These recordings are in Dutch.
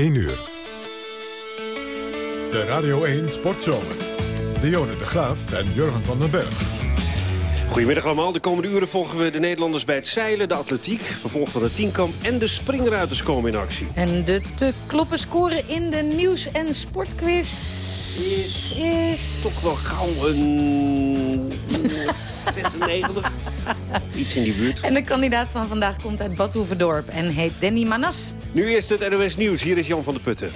1 uur. De Radio 1 Sportzomer. Dionne de Graaf en Jurgen van den Berg. Goedemiddag allemaal. De komende uren volgen we de Nederlanders bij het zeilen, de atletiek, vervolg van de tienkamp en de springruiters komen in actie. En de te kloppen scoren in de nieuws- en sportquiz Is, is... toch wel gauw een 96. Iets in die buurt. En de kandidaat van vandaag komt uit Bad Hoeverdorp en heet Danny Manas. Nu eerst het NOS Nieuws. Hier is Jan van der Putten.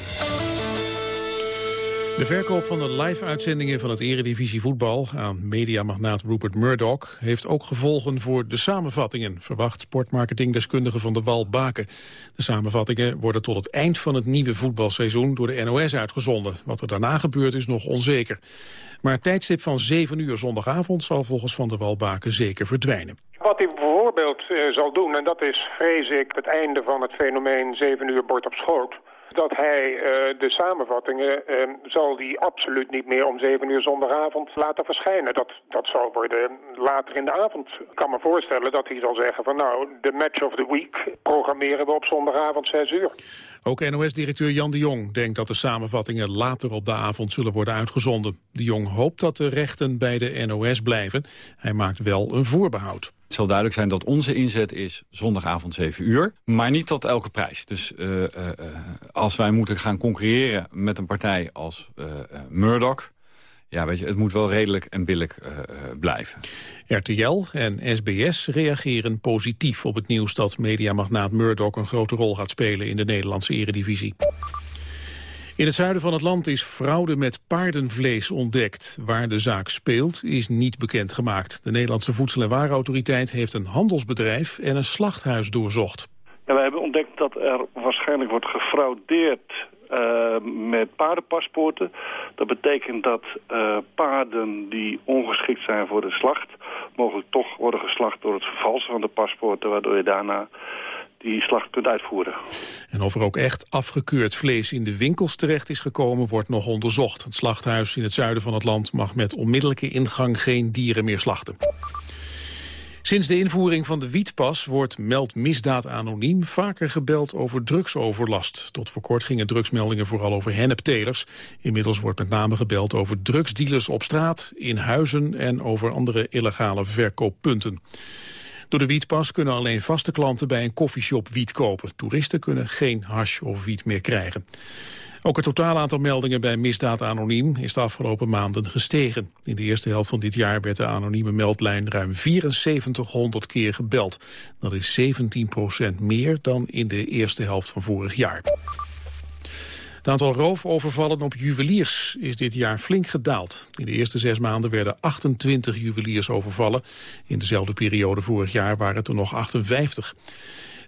De verkoop van de live-uitzendingen van het eredivisie voetbal aan mediamagnaat Rupert Murdoch heeft ook gevolgen voor de samenvattingen, verwacht sportmarketingdeskundige van de Wal Baken. De samenvattingen worden tot het eind van het nieuwe voetbalseizoen door de NOS uitgezonden. Wat er daarna gebeurt is nog onzeker. Maar het tijdstip van 7 uur zondagavond zal volgens Van der Wal Baken zeker verdwijnen. Wat hij bijvoorbeeld eh, zal doen, en dat is vrees ik het einde van het fenomeen 7 uur bord op schoot dat hij uh, de samenvattingen uh, zal die absoluut niet meer om 7 uur zondagavond laten verschijnen. Dat, dat zal worden later in de avond. Ik kan me voorstellen dat hij zal zeggen van nou, de match of the week programmeren we op zondagavond 6 uur. Ook NOS-directeur Jan de Jong denkt dat de samenvattingen later op de avond zullen worden uitgezonden. De Jong hoopt dat de rechten bij de NOS blijven. Hij maakt wel een voorbehoud. Het zal duidelijk zijn dat onze inzet is zondagavond 7 uur. Maar niet tot elke prijs. Dus uh, uh, als wij moeten gaan concurreren met een partij als Murdoch... Ja, weet je, het moet wel redelijk en billig blijven. RTL en SBS reageren positief op het nieuws dat mediamagnaat Murdoch een grote rol gaat spelen in de Nederlandse eredivisie. In het zuiden van het land is fraude met paardenvlees ontdekt. Waar de zaak speelt is niet bekendgemaakt. De Nederlandse Voedsel- en Warenautoriteit heeft een handelsbedrijf en een slachthuis doorzocht. Ja, we hebben ontdekt dat er waarschijnlijk wordt gefraudeerd uh, met paardenpaspoorten. Dat betekent dat uh, paarden die ongeschikt zijn voor de slacht... mogelijk toch worden geslacht door het vervalsen van de paspoorten... waardoor je daarna die slacht kunt uitvoeren. En of er ook echt afgekeurd vlees in de winkels terecht is gekomen, wordt nog onderzocht. Het slachthuis in het zuiden van het land mag met onmiddellijke ingang geen dieren meer slachten. Sinds de invoering van de wietpas wordt Meld Misdaad Anoniem vaker gebeld over drugsoverlast. Tot voor kort gingen drugsmeldingen vooral over henneptelers. Inmiddels wordt met name gebeld over drugsdealers op straat, in huizen en over andere illegale verkooppunten. Door de wietpas kunnen alleen vaste klanten bij een koffieshop wiet kopen. Toeristen kunnen geen hash of wiet meer krijgen. Ook het totaal aantal meldingen bij misdaad anoniem is de afgelopen maanden gestegen. In de eerste helft van dit jaar werd de anonieme meldlijn ruim 7400 keer gebeld. Dat is 17% meer dan in de eerste helft van vorig jaar. Het aantal roofovervallen op juweliers is dit jaar flink gedaald. In de eerste zes maanden werden 28 juweliers overvallen. In dezelfde periode vorig jaar waren het er nog 58.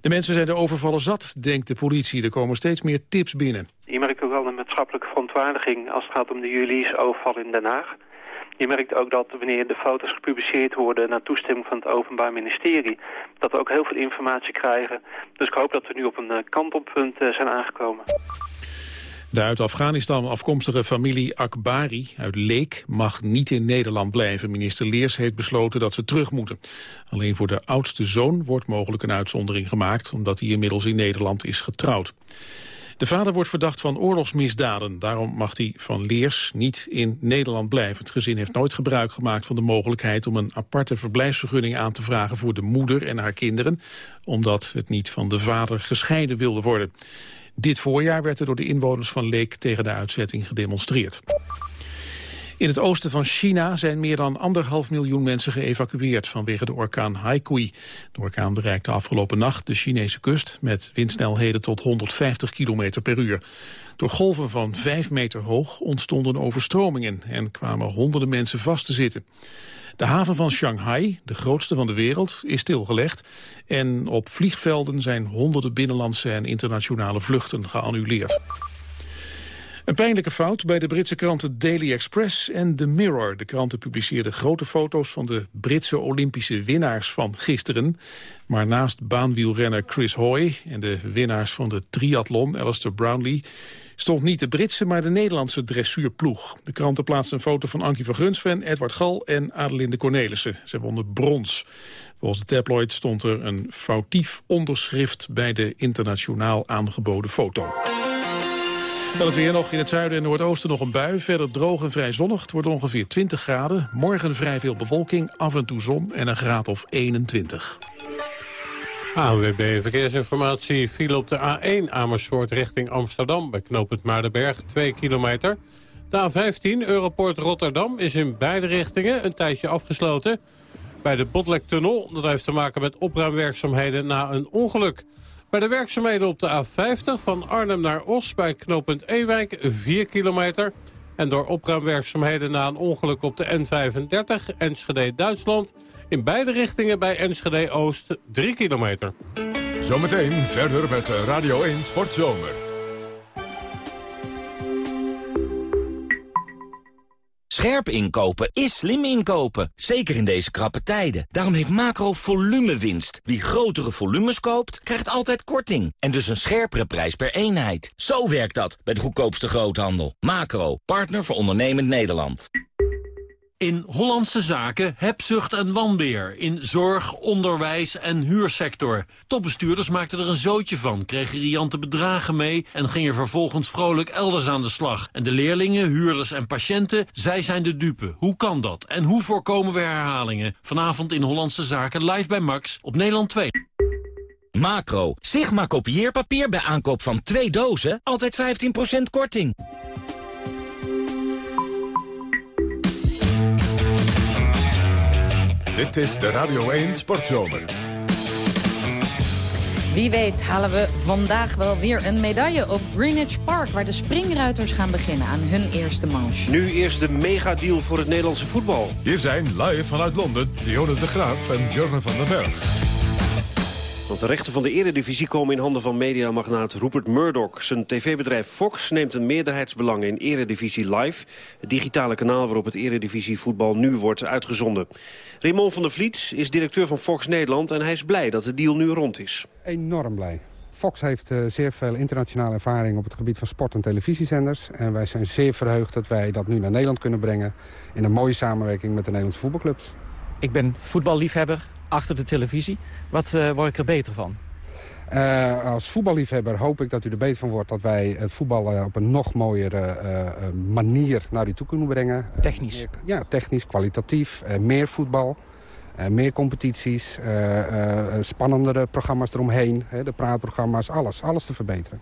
De mensen zijn de overvallen zat, denkt de politie. Er komen steeds meer tips binnen. Je merkt ook wel een maatschappelijke verontwaardiging als het gaat om de juweliersoverval in Den Haag. Je merkt ook dat wanneer de foto's gepubliceerd worden naar toestemming van het Openbaar Ministerie, dat we ook heel veel informatie krijgen. Dus ik hoop dat we nu op een kantelpunt zijn aangekomen. De uit Afghanistan afkomstige familie Akbari uit Leek mag niet in Nederland blijven. Minister Leers heeft besloten dat ze terug moeten. Alleen voor de oudste zoon wordt mogelijk een uitzondering gemaakt... omdat hij inmiddels in Nederland is getrouwd. De vader wordt verdacht van oorlogsmisdaden. Daarom mag hij van Leers niet in Nederland blijven. Het gezin heeft nooit gebruik gemaakt van de mogelijkheid... om een aparte verblijfsvergunning aan te vragen voor de moeder en haar kinderen... omdat het niet van de vader gescheiden wilde worden. Dit voorjaar werd er door de inwoners van Leek tegen de uitzetting gedemonstreerd. In het oosten van China zijn meer dan anderhalf miljoen mensen geëvacueerd vanwege de orkaan Haikui. De orkaan bereikte afgelopen nacht de Chinese kust met windsnelheden tot 150 km per uur. Door golven van 5 meter hoog ontstonden overstromingen en kwamen honderden mensen vast te zitten. De haven van Shanghai, de grootste van de wereld, is stilgelegd. En op vliegvelden zijn honderden binnenlandse en internationale vluchten geannuleerd. Een pijnlijke fout bij de Britse kranten Daily Express en The Mirror. De kranten publiceerden grote foto's van de Britse Olympische winnaars van gisteren. Maar naast baanwielrenner Chris Hoy en de winnaars van de triathlon Alistair Brownlee... stond niet de Britse, maar de Nederlandse dressuurploeg. De kranten plaatsten een foto van Ankie van Grunsven, Edward Gal en Adelinde Cornelissen. Ze wonnen brons. Volgens de tabloid stond er een foutief onderschrift bij de internationaal aangeboden foto. Dan het weer nog in het zuiden en noordoosten nog een bui. Verder droog en vrij zonnig. Het wordt ongeveer 20 graden. Morgen vrij veel bewolking, af en toe zon en een graad of 21. ANWB Verkeersinformatie viel op de A1 Amersfoort richting Amsterdam... bij knooppunt Maardenberg, 2 kilometer. De A15 Europort Rotterdam is in beide richtingen een tijdje afgesloten. Bij de Botlektunnel, dat heeft te maken met opruimwerkzaamheden na een ongeluk... Bij de werkzaamheden op de A50 van Arnhem naar Os bij knooppunt Ewijk 4 kilometer. En door opruimwerkzaamheden na een ongeluk op de N35 Enschede-Duitsland... in beide richtingen bij Enschede-Oost 3 kilometer. Zometeen verder met Radio 1 Sportzomer. Scherp inkopen is slim inkopen, zeker in deze krappe tijden. Daarom heeft Macro winst. Wie grotere volumes koopt, krijgt altijd korting. En dus een scherpere prijs per eenheid. Zo werkt dat bij de goedkoopste groothandel. Macro, partner voor ondernemend Nederland. In Hollandse zaken hebzucht en wanbeer. In zorg, onderwijs en huursector. Topbestuurders maakten er een zootje van, kregen riante bedragen mee... en gingen vervolgens vrolijk elders aan de slag. En de leerlingen, huurders en patiënten, zij zijn de dupe. Hoe kan dat? En hoe voorkomen we herhalingen? Vanavond in Hollandse zaken live bij Max op Nederland 2. Macro, Sigma kopieerpapier bij aankoop van twee dozen, altijd 15% korting. Dit is de Radio 1 Sportzomer. Wie weet halen we vandaag wel weer een medaille op Greenwich Park... waar de springruiters gaan beginnen aan hun eerste manche. Nu eerst de megadeal voor het Nederlandse voetbal. Hier zijn live vanuit Londen Dionne de Graaf en Jurgen van den Berg. Want de rechten van de eredivisie komen in handen van mediamagnaat Rupert Murdoch. Zijn tv-bedrijf Fox neemt een meerderheidsbelang in Eredivisie Live. Het digitale kanaal waarop het Eredivisie voetbal nu wordt uitgezonden. Raymond van der Vliet is directeur van Fox Nederland... en hij is blij dat de deal nu rond is. Enorm blij. Fox heeft uh, zeer veel internationale ervaring op het gebied van sport- en televisiezenders. En wij zijn zeer verheugd dat wij dat nu naar Nederland kunnen brengen... in een mooie samenwerking met de Nederlandse voetbalclubs. Ik ben voetballiefhebber, achter de televisie. Wat uh, word ik er beter van? Uh, als voetballiefhebber hoop ik dat u er beter van wordt... dat wij het voetbal uh, op een nog mooiere uh, manier naar u toe kunnen brengen. Technisch? Meer, ja, technisch, kwalitatief. meer voetbal, meer competities, spannendere programma's eromheen. de praatprogramma's, alles, alles te verbeteren.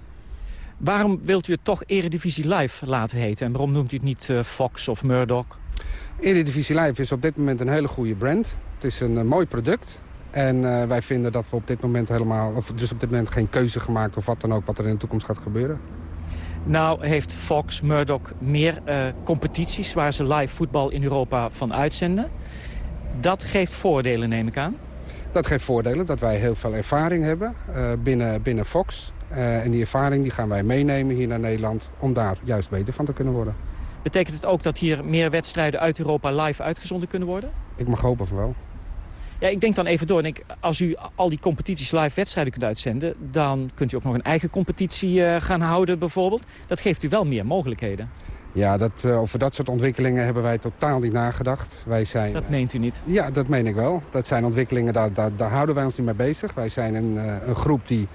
Waarom wilt u het toch Eredivisie Live laten heten? En waarom noemt u het niet Fox of Murdoch? Eredivisie Live is op dit moment een hele goede brand. Het is een mooi product. En uh, wij vinden dat we op dit moment helemaal, of dus op dit moment geen keuze gemaakt of wat dan ook wat er in de toekomst gaat gebeuren. Nou heeft Fox, Murdoch meer uh, competities waar ze live voetbal in Europa van uitzenden. Dat geeft voordelen neem ik aan. Dat geeft voordelen dat wij heel veel ervaring hebben uh, binnen, binnen Fox. en die ervaring die gaan wij meenemen hier naar Nederland om daar juist beter van te kunnen worden. Betekent het ook dat hier meer wedstrijden uit Europa live uitgezonden kunnen worden? Ik mag hopen van wel. Ja, ik denk dan even door. Ik, als u al die competities live wedstrijden kunt uitzenden... dan kunt u ook nog een eigen competitie uh, gaan houden bijvoorbeeld. Dat geeft u wel meer mogelijkheden. Ja, dat, uh, over dat soort ontwikkelingen hebben wij totaal niet nagedacht. Wij zijn, dat meent u niet? Uh, ja, dat meen ik wel. Dat zijn ontwikkelingen, daar, daar, daar houden wij ons niet mee bezig. Wij zijn een, een groep die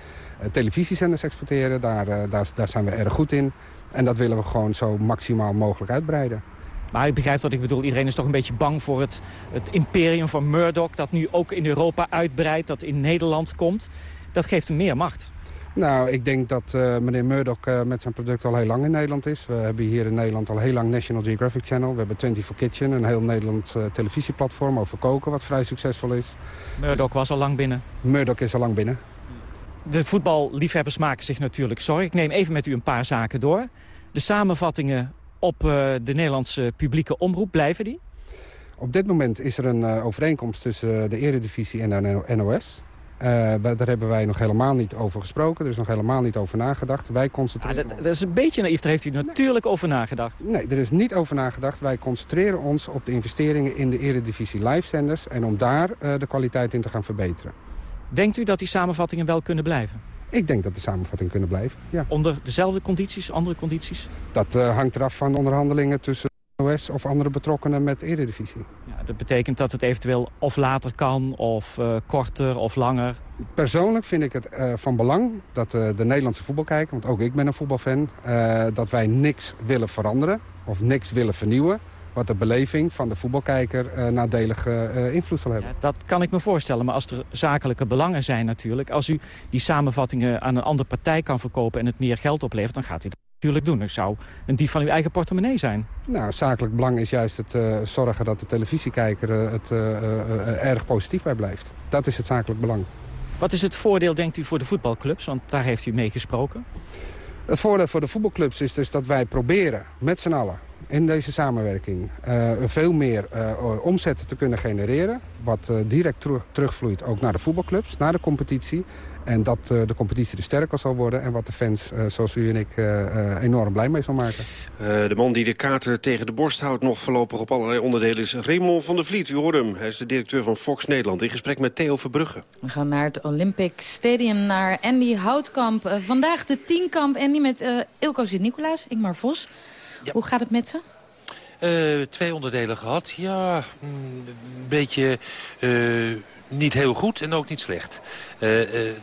televisiezenders exporteren. Daar, daar, daar zijn we erg goed in. En dat willen we gewoon zo maximaal mogelijk uitbreiden. Maar ik begrijp wat ik bedoel. Iedereen is toch een beetje bang voor het, het imperium van Murdoch... dat nu ook in Europa uitbreidt, dat in Nederland komt. Dat geeft hem meer macht. Nou, ik denk dat uh, meneer Murdoch uh, met zijn product al heel lang in Nederland is. We hebben hier in Nederland al heel lang National Geographic Channel. We hebben 24 Kitchen, een heel Nederlands uh, televisieplatform over koken... wat vrij succesvol is. Murdoch was al lang binnen. Murdoch is al lang binnen. De voetballiefhebbers maken zich natuurlijk zorgen. Ik neem even met u een paar zaken door. De samenvattingen op uh, de Nederlandse publieke omroep, blijven die? Op dit moment is er een uh, overeenkomst tussen de Eredivisie en de NOS. Uh, daar hebben wij nog helemaal niet over gesproken. Er is nog helemaal niet over nagedacht. Wij concentreren... Ah, dat, dat, is een beetje naïef. Daar heeft u natuurlijk nee. over nagedacht. Nee, er is niet over nagedacht. Wij concentreren ons op de investeringen in de Eredivisie live-zenders... en om daar uh, de kwaliteit in te gaan verbeteren. Denkt u dat die samenvattingen wel kunnen blijven? Ik denk dat de samenvattingen kunnen blijven, ja. Onder dezelfde condities, andere condities? Dat uh, hangt eraf van onderhandelingen tussen OS of andere betrokkenen met Eredivisie. Ja, Dat betekent dat het eventueel of later kan, of uh, korter, of langer. Persoonlijk vind ik het uh, van belang dat de Nederlandse voetbalkijker... want ook ik ben een voetbalfan, dat wij niks willen veranderen of niks willen vernieuwen wat de beleving van de voetbalkijker uh, nadelige uh, invloed zal hebben. Ja, dat kan ik me voorstellen, maar als er zakelijke belangen zijn natuurlijk... als u die samenvattingen aan een andere partij kan verkopen en het meer geld oplevert... dan gaat u dat natuurlijk doen. Dat zou een dief van uw eigen portemonnee zijn. Nou, zakelijk belang is juist het uh, zorgen dat de televisiekijker het erg positief bij blijft. Dat is het zakelijk belang. Wat is het voordeel, denkt u, voor de voetbalclubs? Want daar heeft u mee gesproken. Het voordeel voor de voetbalclubs is dus dat wij proberen met z'n allen in deze samenwerking uh, veel meer uh, omzet te kunnen genereren. Wat uh, direct terug, terugvloeit ook naar de voetbalclubs, naar de competitie. En dat de competitie er sterker zal worden. En wat de fans, zoals u en ik, enorm blij mee zal maken. de man die de kaarten tegen de borst houdt nog voorlopig op allerlei onderdelen is Raymond van der Vliet. U hoort hem. Hij is de directeur van Fox Nederland. In gesprek met Theo Verbrugge. We gaan naar het Olympic Stadium, naar Andy Houtkamp. vandaag de tienkamp. Andy met Ilko Sint-Nicolaas, Ingmar Vos. Hoe gaat het met ze? Uh, twee onderdelen gehad. Ja, een beetje uh, niet heel goed en ook niet slecht. Uh,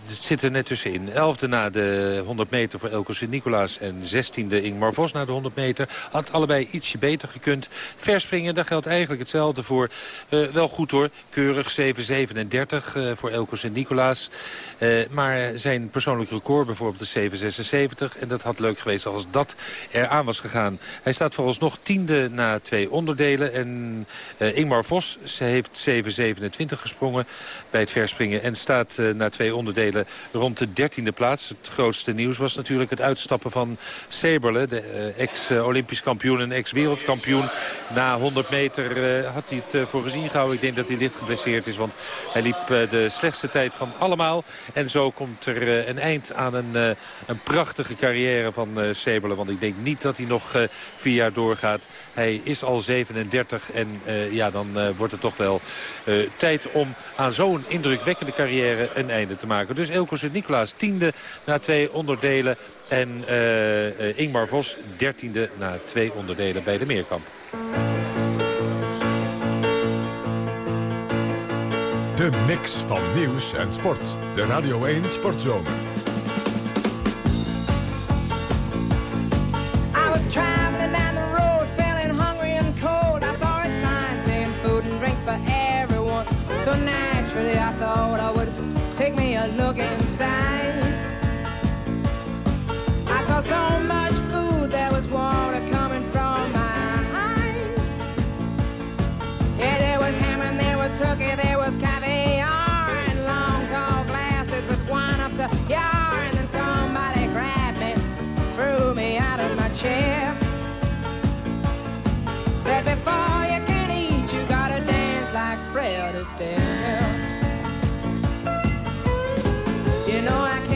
het zit er net tussenin. Elfde na de 100 meter voor Elko Sint-Nicolaas en zestiende Ingmar Vos na de 100 meter. Had allebei ietsje beter gekund. Verspringen, daar geldt eigenlijk hetzelfde voor. Uh, wel goed hoor, keurig 7,37 uh, voor Elko Sint-Nicolaas. maar zijn persoonlijk record bijvoorbeeld de 7,76. En dat had leuk geweest als dat eraan was gegaan. Hij staat vooralsnog tiende na twee onderdelen. En Ingmar Vos ze heeft 7,27 gesprongen bij het verspringen. En staat na twee onderdelen rond de dertiende plaats. Het grootste nieuws was natuurlijk het uitstappen van Seberle. De uh, ex-Olympisch kampioen en ex-wereldkampioen. Na 100 meter uh, had hij het uh, voor gezien gehouden. Ik denk dat hij licht geblesseerd is. Want hij liep de slechtste tijd van allemaal. En zo komt er een eind aan een, een prachtige carrière van Seberle. Want ik denk niet dat hij nog vier jaar doorgaat. Hij is al 37 en ja, dan wordt het toch wel tijd om aan zo'n indrukwekkende carrière een einde te maken. Dus Elko Sint-Nicolaas tiende na twee onderdelen. En uh, Ingmar Vos dertiende na twee onderdelen bij de Meerkamp. De mix van nieuws en sport. De Radio 1 Sportzomer. I was traveling down the road, feeling hungry and cold. I saw a sign saying food and drinks for everyone. So naturally I thought I would look inside. I saw so much food, there was water coming from my eyes. Yeah, there was ham and there was turkey, there was caviar, and long tall glasses with wine up to yar. And then somebody grabbed me, threw me out of my chair. Said before you can eat, you gotta dance like Fred Astaire. You know I can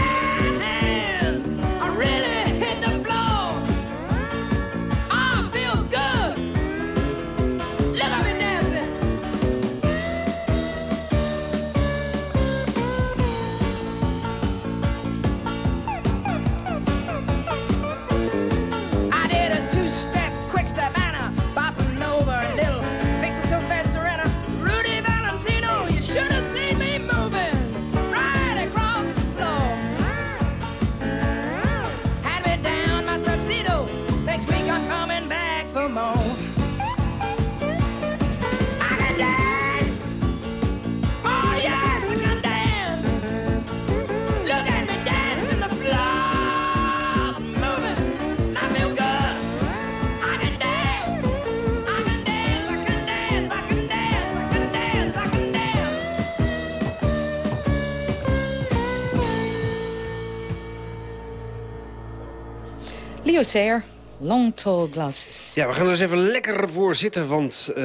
Long Tall Glasses. Ja, we gaan er eens even lekker voor zitten, want uh,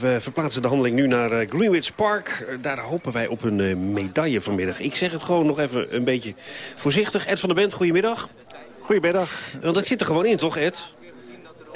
we verplaatsen de handeling nu naar uh, Greenwich Park. Uh, daar hopen wij op een medaille vanmiddag. Ik zeg het gewoon nog even een beetje voorzichtig. Ed van der Bent, goedemiddag. Goedemiddag. Want dat zit er gewoon in, toch Ed?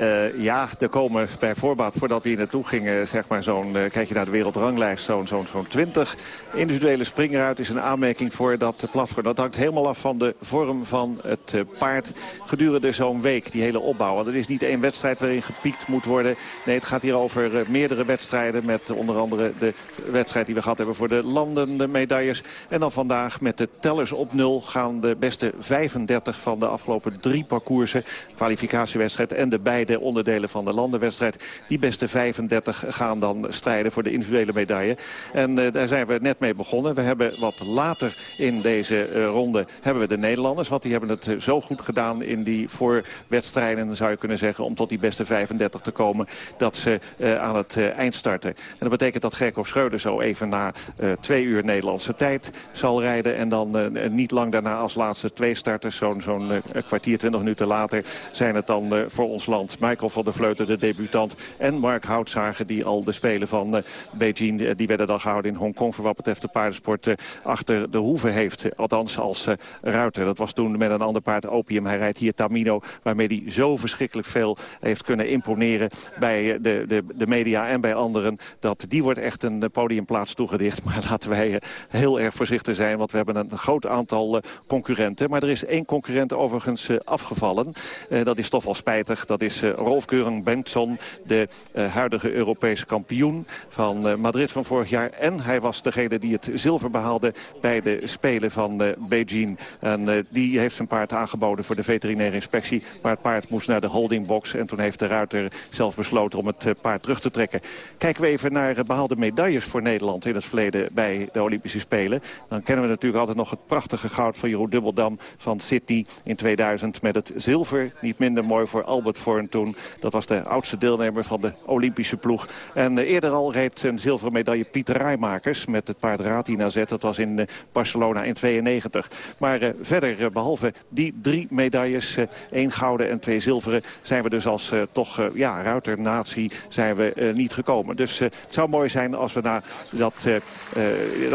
Uh, ja, er komen bij voorbaat, voordat we hier naartoe gingen, zeg maar zo'n, uh, kijk je naar de wereldranglijst, zo'n zo'n zo'n 20 individuele springruit is een aanmerking voor dat platform. Dat hangt helemaal af van de vorm van het uh, paard gedurende zo'n week, die hele opbouw. Want het is niet één wedstrijd waarin gepiekt moet worden. Nee, het gaat hier over meerdere wedstrijden met onder andere de wedstrijd die we gehad hebben voor de landende medailles. En dan vandaag met de tellers op nul gaan de beste 35 van de afgelopen drie parcoursen, kwalificatiewedstrijd en de beide de onderdelen van de landenwedstrijd. Die beste 35 gaan dan strijden voor de individuele medaille. En uh, daar zijn we net mee begonnen. We hebben wat later in deze uh, ronde hebben we de Nederlanders. Want die hebben het uh, zo goed gedaan in die voorwedstrijden, zou je kunnen zeggen... om tot die beste 35 te komen, dat ze aan het eind starten. En dat betekent dat Gerko Schreuder zo even na twee uur Nederlandse tijd zal rijden. En dan niet lang daarna als laatste twee starters, zo'n zo'n kwartier, twintig minuten later... zijn het dan voor ons land Michael van der Vleuten, de debutant. En Mark Houtzager, die al de Spelen van uh, Beijing... Uh, die werden dan gehouden in Hongkong voor wat betreft de paardensport... Uh, achter de hoeve heeft. Althans als ruiter. Dat was toen met een ander paard, Opium. Hij rijdt hier Tamino, waarmee hij zo verschrikkelijk veel heeft kunnen imponeren... bij de, de, de media en bij anderen. Dat die wordt echt een podiumplaats toegedicht. Maar laten wij heel erg voorzichtig zijn, want we hebben een groot aantal concurrenten. Maar er is één concurrent overigens afgevallen. dat is toch wel spijtig. Dat is Rolf Keuring Bengtson, de uh, huidige Europese kampioen van uh, Madrid van vorig jaar. En hij was degene die het zilver behaalde bij de Spelen van uh, Beijing. En die heeft zijn paard aangeboden voor de veterinaire inspectie. Maar het paard moest naar de holdingbox. En toen heeft de ruiter zelf besloten om het paard terug te trekken. Kijken we even naar behaalde medailles voor Nederland in het verleden bij de Olympische Spelen. Dan kennen we natuurlijk altijd nog het prachtige goud van Jeroen Dubbeldam van Sydney in 2000. Met het zilver, niet minder mooi voor Albert Vorn Dat was de oudste deelnemer van de Olympische ploeg. En uh, eerder al reed een zilveren medaille Pieter Rijmakers met het paard Ratina Z. Dat was in uh, Barcelona in 92. Maar uh, verder, behalve die drie medailles, één gouden en twee zilveren... zijn we dus als toch ja, ruiternatie zijn we niet gekomen. Dus het zou mooi zijn als we, dat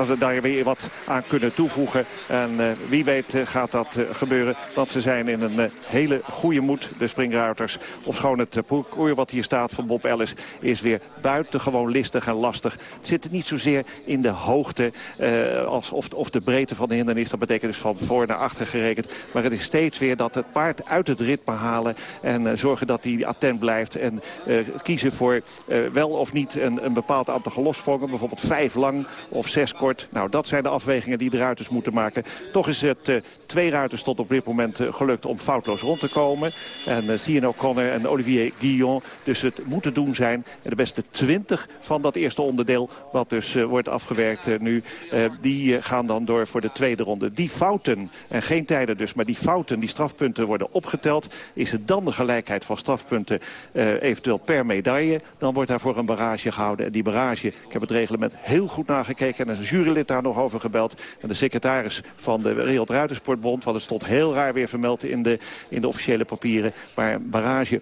we daar weer wat aan kunnen toevoegen. En wie weet gaat dat gebeuren. Want ze zijn in een hele goede moed, de springruiters. Of gewoon het parcours wat hier staat van Bob Ellis is weer buitengewoon listig en lastig. Het zit niet zozeer in de hoogte uh, als, of, of de breedte van de hindernis. Dat betekent dus van voor naar achter gerekend. Maar het is steeds weer dat het paard uit het rit behalen. En uh, zorgen dat hij attent blijft. En kiezen voor wel of niet een, een bepaald aantal gelofsprongen. Bijvoorbeeld vijf lang of zes kort. Nou, dat zijn de afwegingen die de ruiters moeten maken. Toch is het twee ruiters tot op dit moment gelukt om foutloos rond te komen. En Cian O'Connor en Olivier Guillon. Dus het moet te doen zijn. En de beste 20 van dat eerste onderdeel, wat dus uh, wordt afgewerkt uh, nu... Uh, die gaan dan door voor de tweede ronde. Die fouten, en geen tijden dus, maar die fouten, die strafpunten worden opgeteld. Is het dan de gelijkheid van strafpunten eventueel per medaille... dan wordt daarvoor een barrage gehouden. En die barrage, ik heb het reglement heel goed nagekeken... en een jurylid daar nog over gebeld. En de secretaris van de Wereldruitersportbond... want het stond heel raar weer vermeld in de, in de officiële papieren... maar barrage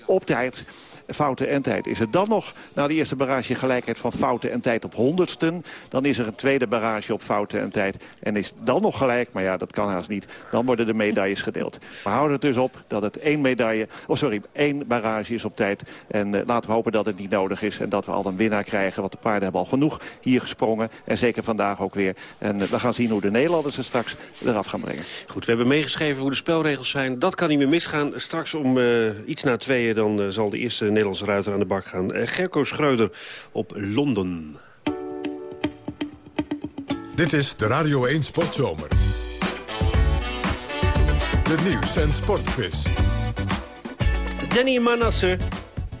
op tijd, fouten en tijd. Is het dan nog na de eerste barrage gelijkheid van fouten en tijd op honderdsten... dan is er een tweede barrage op fouten en tijd. En is dan nog gelijk, maar ja, dat kan haast niet... dan worden de medailles gedeeld. We houden het dus op dat het één medaille... oh sorry, één barrage is op tijd. En uh, laten we hopen dat het niet nodig is... en dat we al een winnaar krijgen, want de paarden hebben al genoeg hier gesprongen. En zeker vandaag ook weer. En uh, we gaan zien hoe de Nederlanders het straks eraf gaan brengen. Goed, we hebben meegeschreven hoe de spelregels zijn. Dat kan niet meer misgaan. Straks om uh, iets na tweeën dan uh, zal de eerste Nederlandse ruiter aan de bak gaan. Uh, Gerco Schreuder op Londen. Dit is de Radio 1 Sportzomer. De nieuws- en sportquiz. Danny Manasse.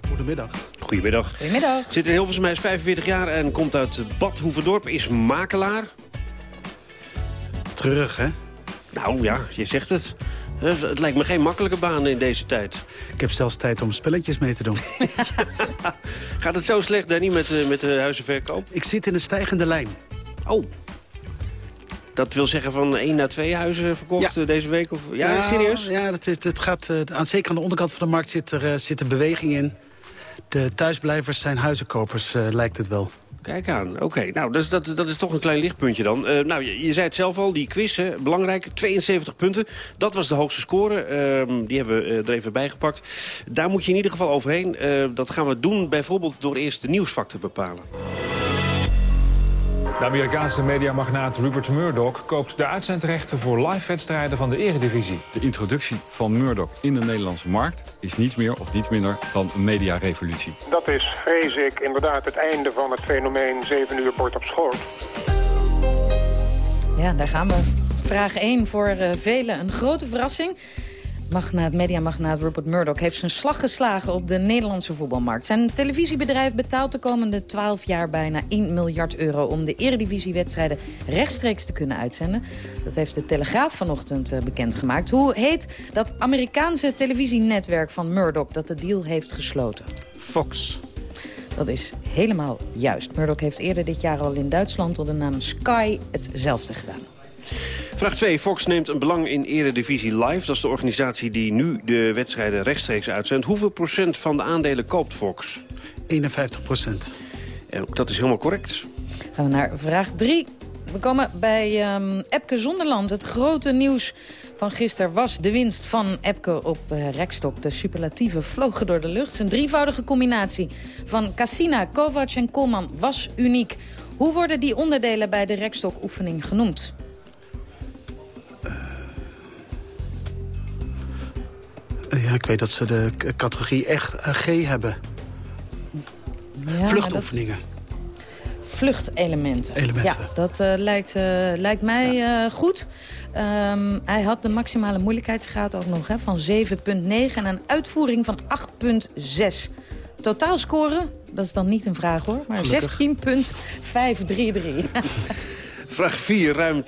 Goedemiddag. Goedemiddag. Goedemiddag. Zit in Hilversum, hij is 45 jaar en komt uit Bad Hoeverdorp. Is makelaar. Terug, hè? Nou ja, je zegt het. Het lijkt me geen makkelijke baan in deze tijd. Ik heb zelfs tijd om spelletjes mee te doen. Gaat het zo slecht, Danny, met, met de huizenverkoop? Ik zit in een stijgende lijn. Oh. Dat wil zeggen van één naar twee huizen verkocht eh, deze week? Of, ja, serieus? Ja, dat, is, dat gaat, uh, aan, zeker aan de onderkant van de markt zit er, uh, zit er beweging in. De thuisblijvers zijn huizenkopers, lijkt het wel. Kijk aan, oké. Nou, dus dat, dat is toch een klein lichtpuntje dan. Uh, nou, je, je, zei het zelf al, die quiz, hè, belangrijk, 72 punten. Dat was de hoogste score, uh, die hebben we uh, er even bijgepakt. Daar moet je in ieder geval overheen. dat gaan we doen bijvoorbeeld door eerst de nieuwsvak te bepalen. De Amerikaanse mediamagnaat Rupert Murdoch koopt de uitzendrechten voor live-wedstrijden van de eredivisie. De introductie van Murdoch in de Nederlandse markt is niets meer of niets minder dan een mediarevolutie. Dat is, vrees ik, inderdaad het einde van het fenomeen 7 uur bord op schoot. Ja, daar gaan we. Vraag 1 voor uh, velen. Een grote verrassing. Magnaat, mediamagnaat Rupert Murdoch heeft zijn slag geslagen op de Nederlandse voetbalmarkt. Zijn televisiebedrijf betaalt de komende 12 jaar bijna 1 miljard euro... om de eredivisiewedstrijden rechtstreeks te kunnen uitzenden. Dat heeft de Telegraaf vanochtend uh, bekendgemaakt. Hoe heet dat Amerikaanse televisienetwerk van Murdoch dat de deal heeft gesloten? Fox. Dat is helemaal juist. Murdoch heeft eerder dit jaar al in Duitsland onder de naam Sky hetzelfde gedaan. Vraag 2. Fox neemt een belang in Eredivisie Live. Dat is de organisatie die nu de wedstrijden rechtstreeks uitzendt. Hoeveel procent van de aandelen koopt Fox? 51 procent. En dat is helemaal correct. Gaan we naar vraag 3. We komen bij um, Epke Zonderland. Het grote nieuws van gisteren was de winst van Epke op uh, rekstok. De superlatieven vlogen door de lucht. Zijn drievoudige combinatie van Cassina, Kovac en Kolman was uniek. Hoe worden die onderdelen bij de rekstokoefening genoemd? Ja, ik weet dat ze de categorie echt G hebben. Ja, Vluchtoefeningen. Vluchtelementen. Elementen. Ja, dat uh, lijkt, uh, lijkt mij ja. uh, goed. Um, hij had de maximale moeilijkheidsgraad ook nog hè, van 7,9 en een uitvoering van 8,6. Totaalscoren, dat is dan niet een vraag hoor, maar 16,533. Vraag 4. Ruim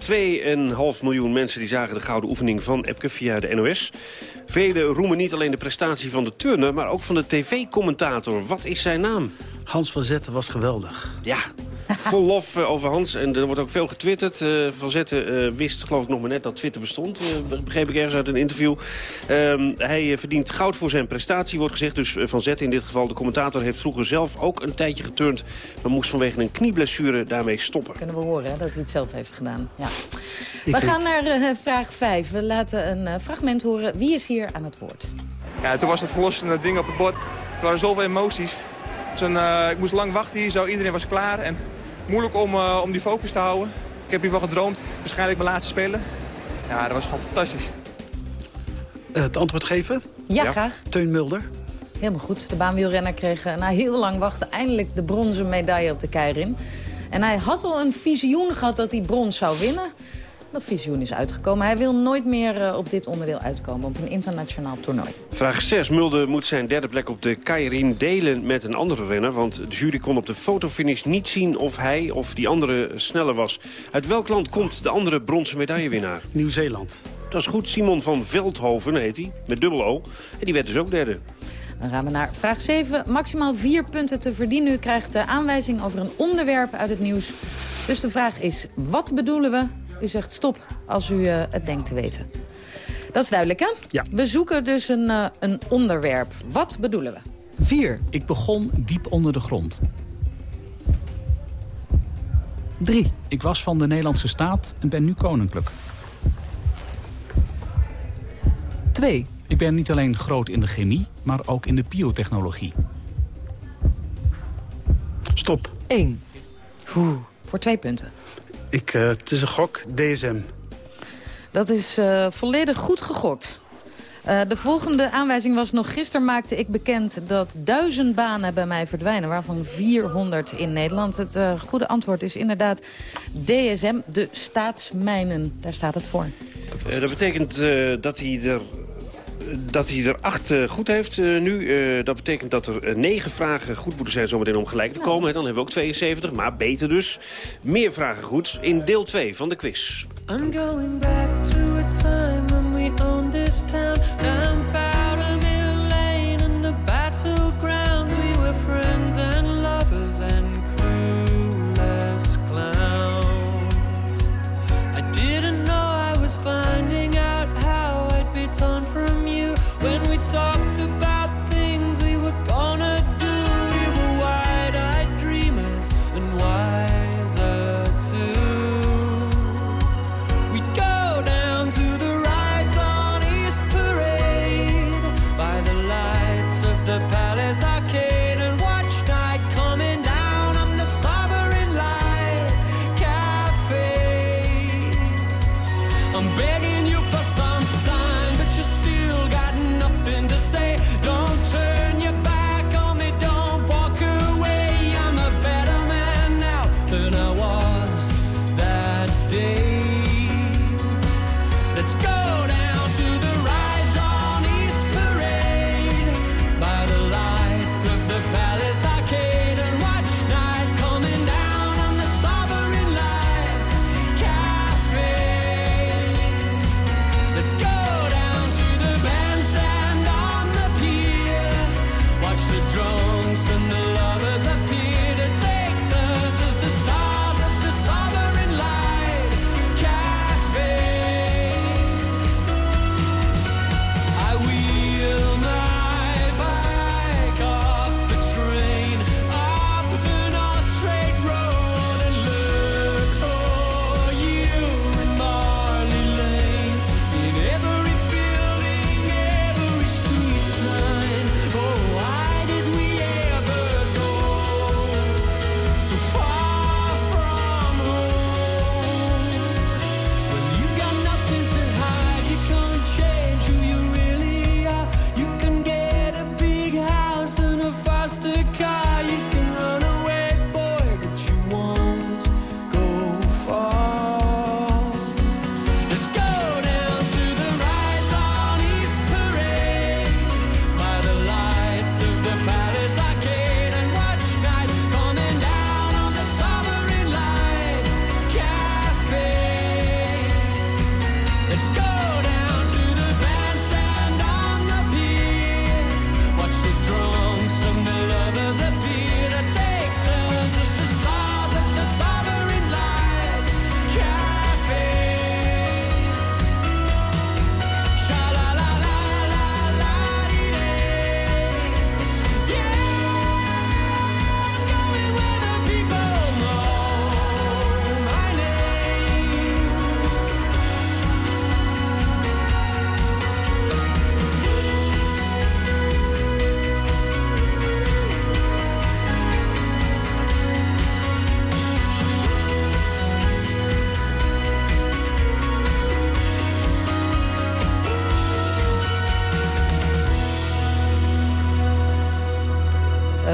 2,5 miljoen mensen die zagen de gouden oefening van Epke via de NOS. Velen roemen niet alleen de prestatie van de turner, maar ook van de tv-commentator. Wat is zijn naam? Hans van Zetten was geweldig. Ja, vol lof uh, over Hans. En er wordt ook veel getwitterd. Uh, van Zetten uh, wist geloof ik nog maar net dat Twitter bestond. begreep ik ergens uit een interview. Um, hij verdient goud voor zijn prestatie, wordt gezegd. Dus Van Zetten in dit geval. De commentator heeft vroeger zelf ook een tijdje geturnd. Maar moest vanwege een knieblessure daarmee stoppen. Kunnen we horen hè, dat hij het zelf heeft gedaan. Ja. We gaan naar vraag 5. We laten een fragment horen. Wie is hier aan het woord? Ja, toen was het verlossende ding op het bord. Er waren zoveel emoties. Dus een, uh, ik moest lang wachten hier, zo. iedereen was klaar. En moeilijk om, uh, om die focus te houden. Ik heb hiervan gedroomd, waarschijnlijk mijn laatste spelen. Ja, dat was gewoon fantastisch. Uh, het antwoord geven? Ja, ja, graag. Teun Mulder. Helemaal goed. De baanwielrenner kreeg na heel lang wachten eindelijk de bronzen medaille op de keirin. En hij had al een visioen gehad dat hij brons zou winnen. Dat visioen is uitgekomen. Hij wil nooit meer uh, op dit onderdeel uitkomen op een internationaal toernooi. Vraag 6. Mulder moet zijn derde plek op de Keirin delen met een andere renner. Want de jury kon op de fotofinish niet zien of hij of die andere sneller was. Uit welk land komt de andere bronzen medaillewinnaar? Nieuw-Zeeland. Dat is goed. Simon van Veldhoven heet hij, met dubbel O. En die werd dus ook derde. Dan gaan we naar vraag 7. Maximaal vier punten te verdienen. U krijgt de aanwijzing over een onderwerp uit het nieuws. Dus de vraag is, wat bedoelen we u zegt stop als u uh, het denkt te weten. Dat is duidelijk, hè? Ja. We zoeken dus een, uh, een onderwerp. Wat bedoelen we? 4. Ik begon diep onder de grond. 3. Ik was van de Nederlandse staat en ben nu koninklijk. 2. Ik ben niet alleen groot in de chemie, maar ook in de biotechnologie. Stop. 1. Oeh, voor twee punten. Ik, uh, het is een gok, DSM. Dat is uh, volledig goed gegokt. Uh, de volgende aanwijzing was nog gisteren maakte ik bekend dat duizend banen bij mij verdwijnen, waarvan 400 in Nederland. Het uh, goede antwoord is inderdaad DSM, de staatsmijnen. Daar staat het voor. Dat, dat betekent dat hij er dat hij er acht uh, goed heeft uh, nu. Uh, dat betekent dat er negen vragen goed moeten zijn zometeen om gelijk te komen. En dan hebben we ook 72, maar beter dus. Meer vragen goed in deel 2 van de quiz. I'm going back to a time when we owned this town. talk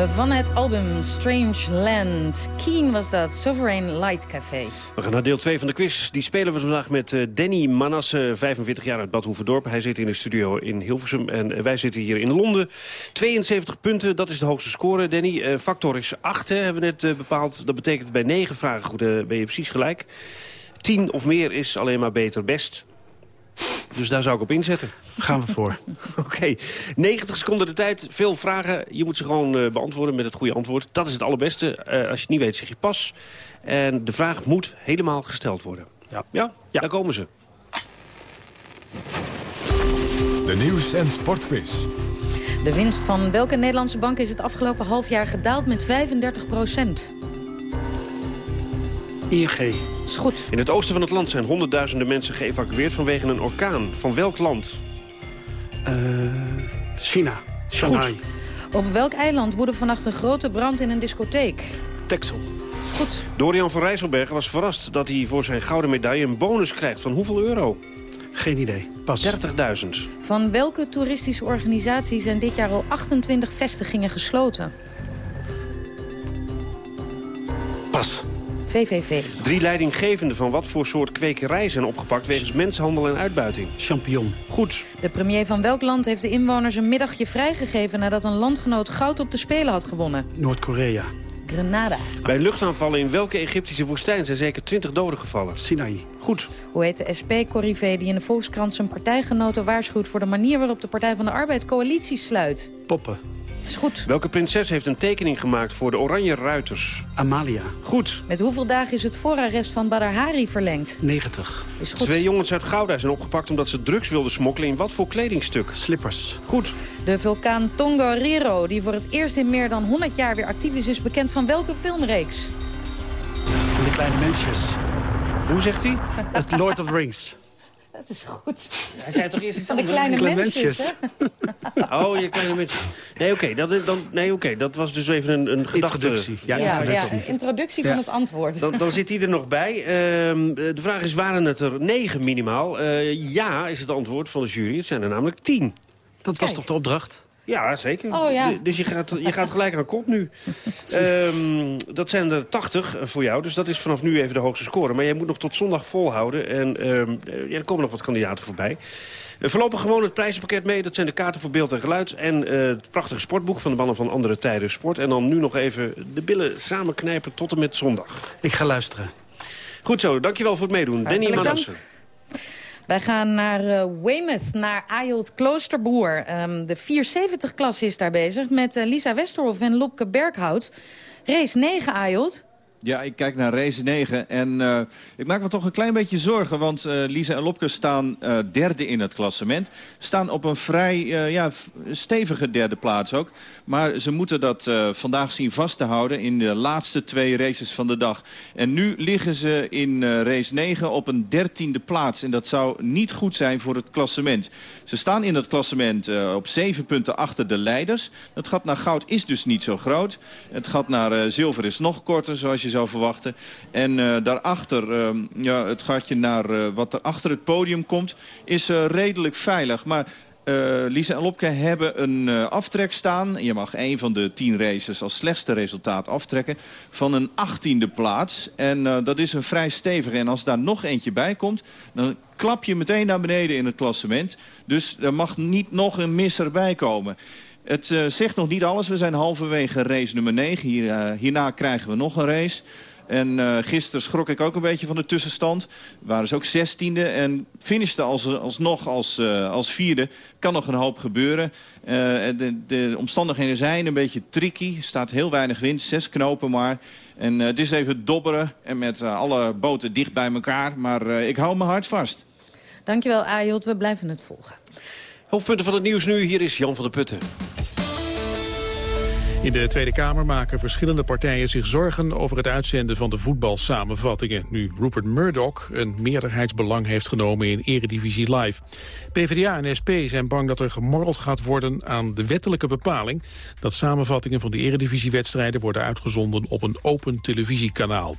van het album Strange Land. Keen was dat, Sovereign Light Café. We gaan naar deel 2 van de quiz. Die spelen we vandaag met eh, Danny Manasse, 45 jaar uit Bad Hoeverdorp. Hij zit in de studio in Hilversum en eh, wij zitten hier in Londen. 72 punten, dat is de hoogste score, Danny. Eh, factor is 8, hè, hebben we net eh, bepaald. Dat betekent bij 9 vragen goed, eh, ben je precies gelijk. 10 of meer is alleen maar beter best. Dus daar zou ik op inzetten. Gaan we voor. Oké, 90 seconden de tijd. Veel vragen. Je moet ze gewoon eh, beantwoorden met het goede antwoord. Dat is het allerbeste. Eh, als je het niet weet, zeg je pas. En de vraag moet helemaal gesteld worden. Ja. Ja? Daar komen ze. De nieuws- en sportquiz. De winst van welke Nederlandse bank is het afgelopen half jaar gedaald met 35 procent? ING. Is goed. In het oosten van het land zijn honderdduizenden mensen geëvacueerd vanwege een orkaan. Van welk land? Eh, China. Shanghai. Op welk eiland woedde vannacht een grote brand in een discotheek? Texel. Is goed. Dorian van Rijsselbergen was verrast dat hij voor zijn gouden medaille een bonus krijgt van hoeveel euro? Geen idee. Pas. 30.000. Van welke toeristische organisatie zijn dit jaar al 28 vestigingen gesloten? Pas. VVV. Drie leidinggevenden van wat voor soort kwekerij zijn opgepakt wegens mensenhandel en uitbuiting? Champignon. Goed. De premier van welk land heeft de inwoners een middagje vrijgegeven... nadat een landgenoot goud op de Spelen had gewonnen? Noord-Korea. Grenada. Bij luchtaanvallen in welke Egyptische woestijn zijn zeker 20 doden gevallen? Sinaï. Goed. Hoe heet de SP-corrivé die in de Volkskrant zijn partijgenoten waarschuwt... voor de manier waarop de Partij van de Arbeid coalities sluit? Poppen. Het is goed. Welke prinses heeft een tekening gemaakt voor de Oranje Ruiters? Amalia. Goed. Met hoeveel dagen is het voorarrest van Badr Hari verlengd? 90. Is goed. Twee jongens uit Gouda zijn opgepakt omdat ze drugs wilden smokkelen in wat voor kledingstuk? Slippers. Goed. De vulkaan Tongariro, die voor het eerst in meer dan 100 jaar weer actief is... is bekend van welke filmreeks? Van de kleine mensjes. Hoe zegt hij? Het Lord of the Rings. Dat is goed. Hij zei toch eerst iets Van de kleine, Kleine mensjes, hè? Oh, je kleine mensen. Nee, oké, dat, is- dan, nee, oké, dat was dus even een, een gedachte. Introductie. Ja, Ja, ja, introductie. een introductie Ja. van het antwoord. Dan, dan zit hij er nog bij. Ehm, de vraag is, waren het er negen minimaal? Eh, ja, is het antwoord van de jury. Het zijn er namelijk tien. Dat was toch de opdracht? Ja, zeker. Oh, ja. Dus je gaat, je gaat gelijk aan kop nu. Ehm, dat zijn er 80 voor jou, dus dat is vanaf nu even de hoogste score. Maar jij moet nog tot zondag volhouden. En ehm, eh, ja, er komen nog wat kandidaten voorbij. Eh, voorlopig gewoon het prijzenpakket mee. Dat zijn de kaarten voor beeld en geluid. En eh, het prachtige sportboek van de mannen van andere tijden sport. En dan nu nog even de billen samenknijpen tot en met zondag. Ik ga luisteren. Goed zo, dankjewel voor het meedoen. Danny Hartelijk dank. Manasse. Wij gaan naar eh, Weymouth, naar Ayolt Kloosterboer. Ehm, de 470-klasse is daar bezig met eh, Lisa Westerhof en Lopke Berghout. Race 9, Ayolt. Ja, ik kijk naar race 9 en eh, ik maak me toch een klein beetje zorgen. Want eh, Lisa en Lopke staan eh, derde in het klassement. Staan op een vrij ja, stevige derde plaats ook. Maar ze moeten dat vandaag zien vast te houden in de laatste twee races van de dag. En nu liggen ze in race 9 op een dertiende plaats. En dat zou niet goed zijn voor het klassement. Ze staan in het klassement op zeven punten achter de leiders. Het gat naar goud is dus niet zo groot. Het gat naar zilver is nog korter, zoals je zou verwachten. En eh, daarachter, eh, ja, het gatje naar eh, wat er achter het podium komt, is eh, redelijk veilig. Maar Lisa en Lopke hebben een aftrek staan. Je mag één van de tien races als slechtste resultaat aftrekken van een achttiende plaats. En dat is een vrij stevige. En als daar nog eentje bij komt, dan klap je meteen naar beneden in het klassement. Dus er mag niet nog een misser bij komen. Het eh, zegt nog niet alles. We zijn halverwege race nummer 9. Hier, eh, hierna krijgen we nog een race. En eh, gisteren schrok ik ook een beetje van de tussenstand. Waren ze ook zestiende en finishten als, alsnog als, als vierde. Kan nog een hoop gebeuren. De, de omstandigheden zijn een beetje tricky. Er staat heel weinig wind, zes knopen maar. En het is even dobberen en met alle boten dicht bij elkaar. Maar ik hou mijn hart vast. Dankjewel, Ayolt. We blijven het volgen. Hoofdpunten van het nieuws nu. Hier is Jan van der Putten. In de Tweede Kamer maken verschillende partijen zich zorgen over het uitzenden van de voetbalsamenvattingen. Nu Rupert Murdoch een meerderheidsbelang heeft genomen in Eredivisie Live. PvdA en SP zijn bang dat er gemorreld gaat worden aan de wettelijke bepaling dat samenvattingen van de Eredivisiewedstrijden worden uitgezonden op een open televisiekanaal.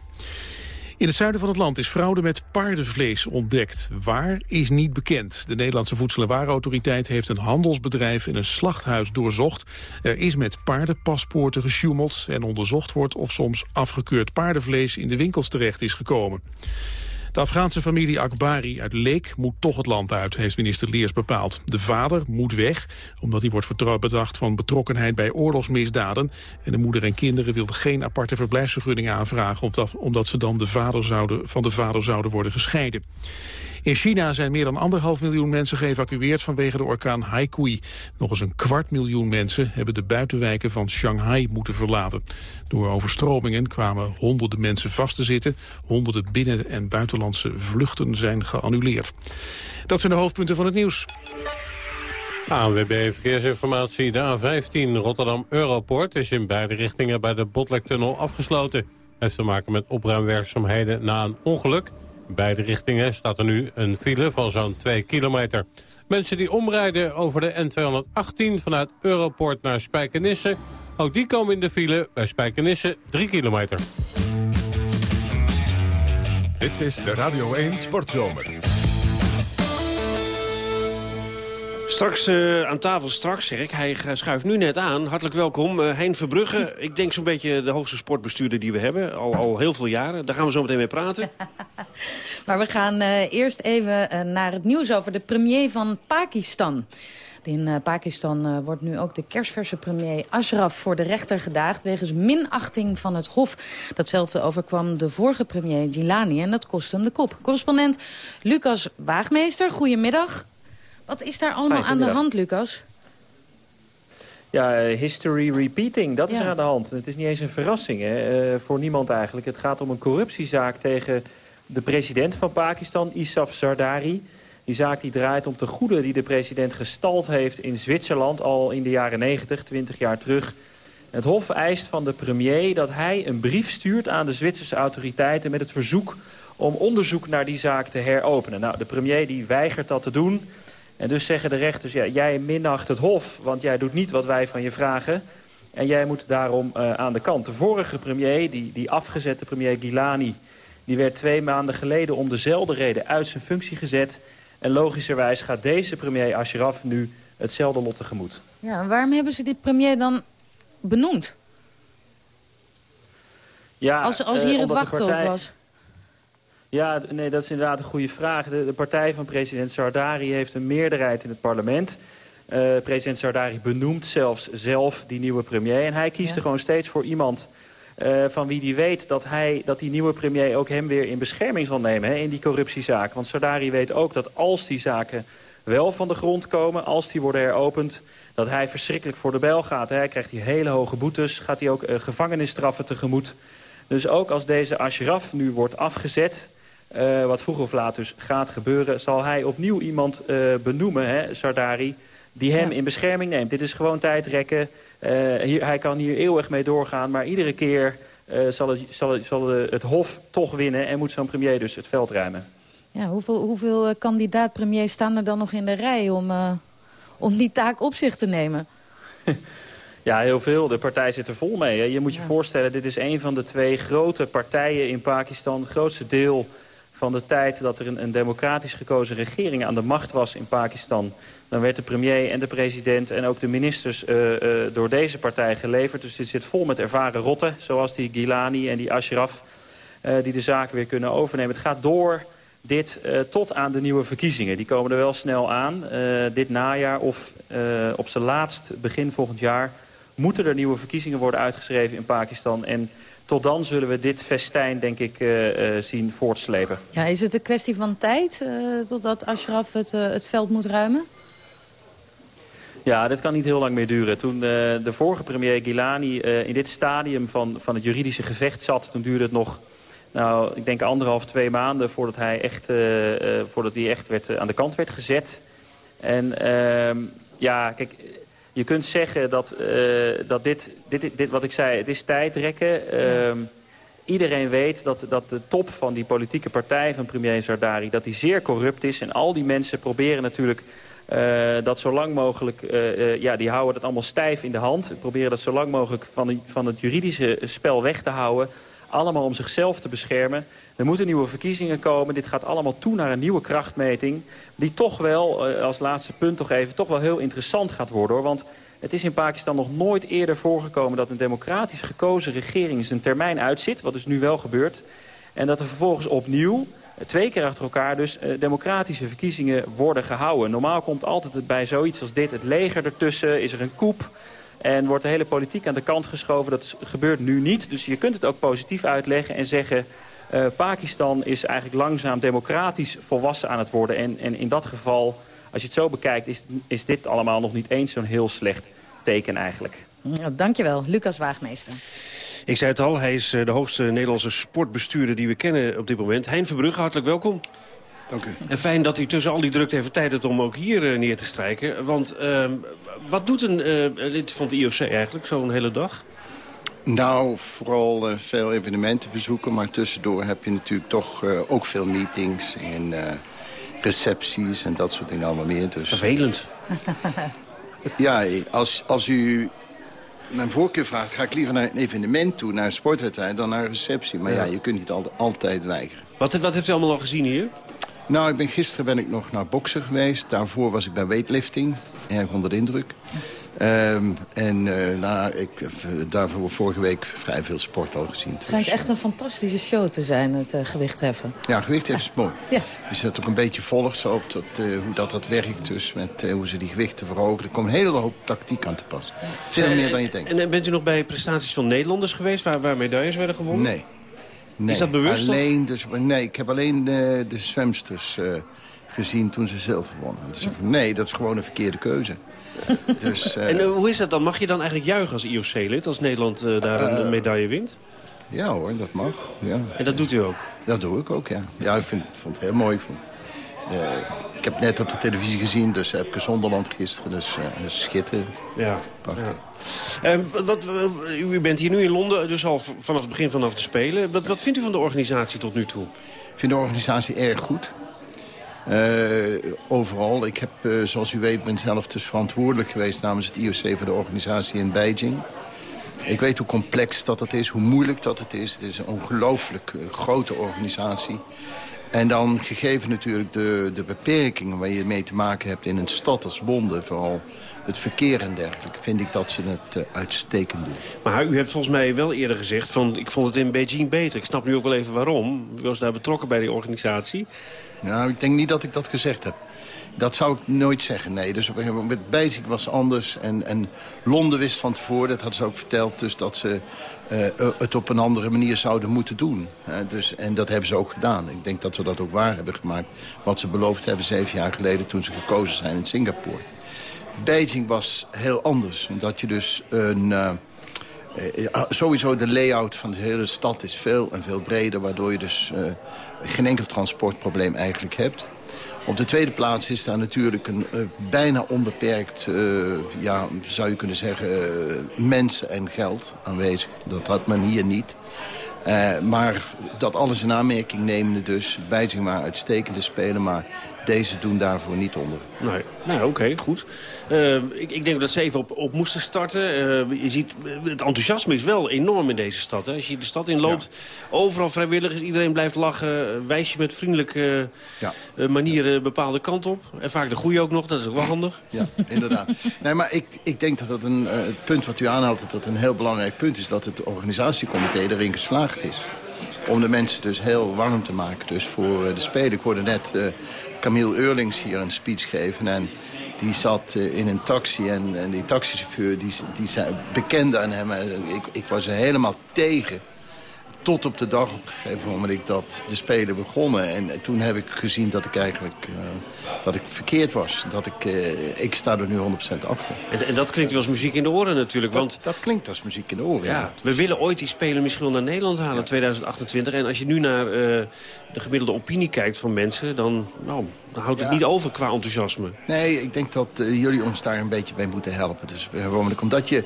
In het zuiden van het land is fraude met paardenvlees ontdekt. Waar is niet bekend. De Nederlandse Voedsel- en Warenautoriteit heeft een handelsbedrijf en een slachthuis doorzocht. Er is met paardenpaspoorten gesjoemeld en onderzocht wordt of soms afgekeurd paardenvlees in de winkels terecht is gekomen. De Afghaanse familie Akbari uit Leek moet toch het land uit, heeft minister Leers bepaald. De vader moet weg, omdat hij wordt bedacht van betrokkenheid bij oorlogsmisdaden. En de moeder en kinderen wilden geen aparte verblijfsvergunning aanvragen, omdat, omdat ze dan de vader zouden, van de vader zouden worden gescheiden. In China zijn meer dan anderhalf miljoen mensen geëvacueerd vanwege de orkaan Haikui. Nog eens een kwart miljoen mensen hebben de buitenwijken van Shanghai moeten verlaten. Door overstromingen kwamen honderden mensen vast te zitten. Honderden binnen- en buitenlandse vluchten zijn geannuleerd. Dat zijn de hoofdpunten van het nieuws. ANWB Verkeersinformatie. De A15 Rotterdam-Europort is in beide richtingen bij de Botlektunnel afgesloten. Heeft te maken met opruimwerkzaamheden na een ongeluk. Beide richtingen staat er nu een file van zo'n 2 kilometer. Mensen die omrijden over de N218 vanuit Europort naar Spijkenisse... ook die komen in de file bij Spijkenisse 3 kilometer. Dit is de Radio 1 Sportzomer. Straks uh, aan tafel, straks zeg ik. Hij schuift nu net aan. Hartelijk welkom, uh, Hein Verbrugge. Ik denk zo'n beetje de hoogste sportbestuurder die we hebben. Al, al heel veel jaren. Daar gaan we zo meteen mee praten. maar we gaan uh, eerst even naar het nieuws over de premier van Pakistan. In Pakistan wordt nu ook de kerstverse premier Ashraf voor de rechter gedaagd... wegens minachting van het Hof. Datzelfde overkwam de vorige premier Gilani en dat kostte hem de kop. Correspondent Lucas Waagmeester, goedemiddag. Wat is daar allemaal aan de hand, Lucas? Ja, history repeating, dat is aan de hand. Het is niet eens een verrassing hè, uh, voor niemand eigenlijk. Het gaat om een corruptiezaak tegen de president van Pakistan, Isaf Zardari. Die zaak die draait om de goede die de president gestald heeft in Zwitserland... al in de jaren 90, 20 jaar terug. Het Hof eist van de premier dat hij een brief stuurt aan de Zwitserse autoriteiten... met het verzoek om onderzoek naar die zaak te heropenen. Nou, de premier die weigert dat te doen... En dus zeggen de rechters, ja, jij minacht het hof, want jij doet niet wat wij van je vragen. En jij moet daarom uh, aan de kant. De vorige premier, die, die afgezette premier Gilani... die werd twee maanden geleden om dezelfde reden uit zijn functie gezet. En logischerwijs gaat deze premier Ashraf nu hetzelfde lot tegemoet. Ja, waarom hebben ze dit premier dan benoemd? Ja, als, als hier uh, het wachten op was. Ja, nee, dat is inderdaad een goede vraag. De, de partij van president Sardari heeft een meerderheid in het parlement. Uh, president Sardari benoemt zelfs zelf die nieuwe premier. En hij kiest ja. er gewoon steeds voor iemand uh, van wie hij weet dat, hij, dat die nieuwe premier ook hem weer in bescherming zal nemen hè, in die corruptiezaak. Want Sardari weet ook dat als die zaken wel van de grond komen, als die worden heropend, dat hij verschrikkelijk voor de bel gaat. Hij krijgt die hele hoge boetes, gaat hij ook uh, gevangenisstraffen tegemoet. Dus ook als deze Ashraf nu wordt afgezet... Uh, wat vroeg of laat dus gaat gebeuren... zal hij opnieuw iemand uh, benoemen, hè, Sardari, die hem ja. in bescherming neemt. Dit is gewoon tijdrekken. Uh, hier, hij kan hier eeuwig mee doorgaan, maar iedere keer zal, het, zal, het, zal het Hof toch winnen... en moet zo'n premier dus het veld ruimen. Ja, hoeveel, hoeveel kandidaat-premiers staan er dan nog in de rij om, om die taak op zich te nemen? Ja, heel veel. De partij zit er vol mee. Hè. Je moet je ja. voorstellen, dit is een van de twee grote partijen in Pakistan. Het grootste deel van de tijd dat er een, een, democratisch gekozen regering aan de macht was in Pakistan. Dan werd de premier en de president en ook de ministers uh, uh, door deze partij geleverd. Dus dit zit vol met ervaren rotten, zoals die Gilani en die Ashraf, uh, die de zaken weer kunnen overnemen. Het gaat door dit tot aan de nieuwe verkiezingen. Die komen er wel snel aan. dit najaar of op zijn laatst begin volgend jaar moeten er nieuwe verkiezingen worden uitgeschreven in Pakistan. En tot dan zullen we dit festijn, denk ik, uh, uh, zien voortslepen. Ja, is het een kwestie van tijd uh, totdat Ashraf het, het veld moet ruimen? Ja, dit kan niet heel lang meer duren. Toen de vorige premier Gilani in dit stadium van, van het juridische gevecht zat... toen duurde het nog, nou, ik denk anderhalf, twee maanden... voordat hij echt, voordat hij echt werd, aan de kant werd gezet. En ehm, ja, kijk je kunt zeggen dat, uh, dat dit, dit, dit, wat ik zei, het is tijdrekken. Ja. Iedereen weet dat, dat de top van die politieke partij van premier Zardari... dat die zeer corrupt is. En al die mensen proberen natuurlijk uh, dat zo lang mogelijk... ja, die houden dat allemaal stijf in de hand. Proberen dat zo lang mogelijk van, die, van het juridische spel weg te houden. Allemaal om zichzelf te beschermen. Er moeten nieuwe verkiezingen komen. Dit gaat allemaal toe naar een nieuwe krachtmeting. Die toch wel, eh, als laatste punt toch even, toch wel heel interessant gaat worden. Hoor. Want het is in Pakistan nog nooit eerder voorgekomen dat een democratisch gekozen regering zijn termijn uitzit. Wat dus nu wel gebeurt. En dat er vervolgens opnieuw, twee keer achter elkaar dus, eh, democratische verkiezingen worden gehouden. Normaal komt altijd bij zoiets als dit het leger ertussen, is er een coup... En wordt de hele politiek aan de kant geschoven. Dat gebeurt nu niet. Dus je kunt het ook positief uitleggen en zeggen... Uh, Pakistan is eigenlijk langzaam democratisch volwassen aan het worden. En, en in dat geval, als je het zo bekijkt... is, is dit allemaal nog niet eens zo'n heel slecht teken eigenlijk. Ja, dankjewel, Lucas Waagmeester. Ik zei het al, hij is eh, de hoogste Nederlandse sportbestuurder die we kennen op dit moment. Hein Verbrugge, hartelijk welkom. Dank u. En fijn dat u tussen al die drukte even tijd hebt om ook hier uh, neer te strijken. Want uh, wat doet een uh, lid van het IOC eigenlijk zo'n hele dag? Nou, vooral uh, veel evenementen bezoeken. Maar tussendoor heb je natuurlijk toch uh, ook veel meetings en uh, recepties en dat soort dingen allemaal meer. Dus... Vervelend. ja, als, als u mijn voorkeur vraagt, ga ik liever naar een evenement toe, naar een sportwedstrijd, dan naar een receptie. Maar ja, ja je kunt niet al, altijd weigeren. Wat, wat hebt u allemaal al gezien hier? Nou, ik ben, gisteren ben ik nog naar boksen geweest. Daarvoor was ik bij weightlifting. Erg onder de indruk. Um, en uh, nou, ik heb daarvoor vorige week vrij veel sport al gezien. Het schijnt echt een fantastische show te zijn, het uh, gewichtheffen. Ja, gewichtheffen is mooi. ja. Dat ook een beetje volgt, zo op dat, uh, hoe dat, dat werkt dus. Met hoe ze die gewichten verhogen. Er komt een hele hoop tactiek aan te pas. Ja. Veel meer dan je denkt. En bent u nog bij prestaties van Nederlanders geweest, waar, waar medailles werden gewonnen? Nee. Nee, is dat bewust? Alleen, dus, nee, ik heb alleen de, de zwemsters uh, gezien toen ze zilver wonnen. Dus, nee, dat is gewoon een verkeerde keuze. dus, uh, en uh, hoe is dat dan? Mag je dan eigenlijk juichen als IOC-lid als Nederland daar een medaille wint? Ja hoor, dat mag. Ja. En dat doet u ook? Dat doe ik ook, ja. Ja, ik vind, vond het heel mooi. Ik, vond, ik heb net op de televisie gezien, dus heb ik Zonderland gisteren. Dus schitterend. Ja. ja. Uh, wat, u bent hier nu in Londen, dus al vanaf het begin vanaf te spelen. Wat, wat vindt u van de organisatie tot nu toe? Ik vind de organisatie erg goed. Uh, overal. Ik heb, uh, zoals u weet, ben zelf dus verantwoordelijk geweest namens het IOC voor de organisatie in Beijing. Ik weet hoe complex dat het is, hoe moeilijk dat het is. Het is een ongelooflijk uh, grote organisatie. En dan gegeven natuurlijk de, de beperkingen waar je mee te maken hebt in een stad als Londen, vooral het verkeer en dergelijke, vind ik dat ze het uitstekend doen. Maar u hebt volgens mij wel eerder gezegd van ik vond het in Beijing beter. Ik snap nu ook wel even waarom. U was daar betrokken bij die organisatie. Nou, ik denk niet dat ik dat gezegd heb. Dat zou ik nooit zeggen, nee. Dus met Beijing was anders. En, en Londen wist van tevoren, dat hadden ze ook verteld... Dus dat ze uh, het op een andere manier zouden moeten doen. Dus, en dat hebben ze ook gedaan. Ik denk dat ze dat ook waar hebben gemaakt. Wat ze beloofd hebben zeven jaar geleden toen ze gekozen zijn in Singapore. Beijing was heel anders. Omdat je dus een... Uh, uh, sowieso de layout van de hele stad is veel en veel breder... waardoor je dus uh, geen enkel transportprobleem eigenlijk hebt. Op de tweede plaats is daar natuurlijk een bijna onbeperkt, ja, zou je kunnen zeggen, mensen en geld aanwezig. Dat had men hier niet. maar dat alles in aanmerking nemende dus, Beijing maar uitstekende spelen, maar deze doen daarvoor niet onder. Nee. Nou, oké, okay, goed. Uh, ik, ik, denk dat ze even op, op moesten starten. Uh, je ziet, het enthousiasme is wel enorm in deze stad. Hè? Als je de stad inloopt, ja. overal vrijwilligers, iedereen blijft lachen. Wijs je met vriendelijke ja. manieren een bepaalde kant op. En vaak de goede ook nog, dat is ook wel handig. Ja, inderdaad. nee, maar ik, ik denk dat het, een, het punt wat u aanhaalt, dat het een heel belangrijk punt is... dat het organisatiecomité erin geslaagd is om de mensen dus heel warm te maken dus voor de Spelen. Ik hoorde net uh, Camille Eurlings hier een speech geven en die zat uh, in een taxi en, die taxichauffeur die, die zei, bekende aan hem. Ik, ik was er helemaal tegen. Tot op de dag op een gegeven moment dat de Spelen begonnen. En toen heb ik gezien dat ik eigenlijk uh, dat ik verkeerd was. Dat ik, uh, ik sta er nu 100% achter. En, en, dat klinkt wel als muziek in de oren natuurlijk. Dat, want, dat klinkt als muziek in de oren, ja, ja. We willen ooit die Spelen misschien wel naar Nederland halen, ja. 2028. En als je nu naar uh, de gemiddelde opinie kijkt van mensen... dan, nou, houdt het niet over qua enthousiasme. Nee, ik denk dat uh, jullie ons daar een beetje bij moeten helpen. Dus omdat je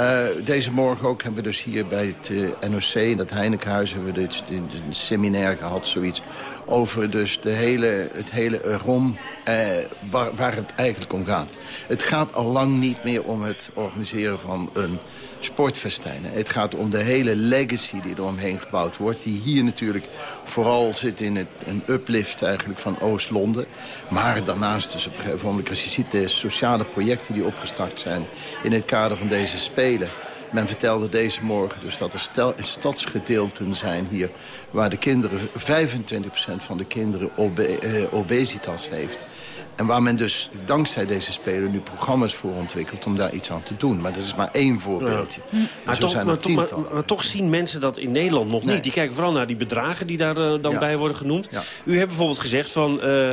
uh, deze morgen ook hebben we dus hier bij het uh, NOC, dat Heinekenhuis, hebben we dus een seminair gehad, zoiets over dus de hele, het hele ROM, waar, waar het eigenlijk om gaat. Het gaat al lang niet meer om het organiseren van een sportfestijnen. Het gaat om de hele legacy die er omheen gebouwd wordt. Die hier natuurlijk vooral zit in het, een uplift eigenlijk van Oost-Londen. Maar daarnaast, dus op een als je ziet de sociale projecten die opgestart zijn... in het kader van deze Spelen... Men vertelde deze morgen dus dat er stadsgedeelten zijn hier... waar de kinderen, 25% van de kinderen eh, obesitas heeft. En waar men dus dankzij deze speler nu programma's voor ontwikkelt... om daar iets aan te doen. Maar dat is maar één voorbeeldje. Ja. Maar, toch, maar, maar, toch, zien mensen dat in Nederland nog niet. Die kijken vooral naar die bedragen die daar uh, dan ja. bij worden genoemd. Ja. U hebt bijvoorbeeld gezegd van... Uh,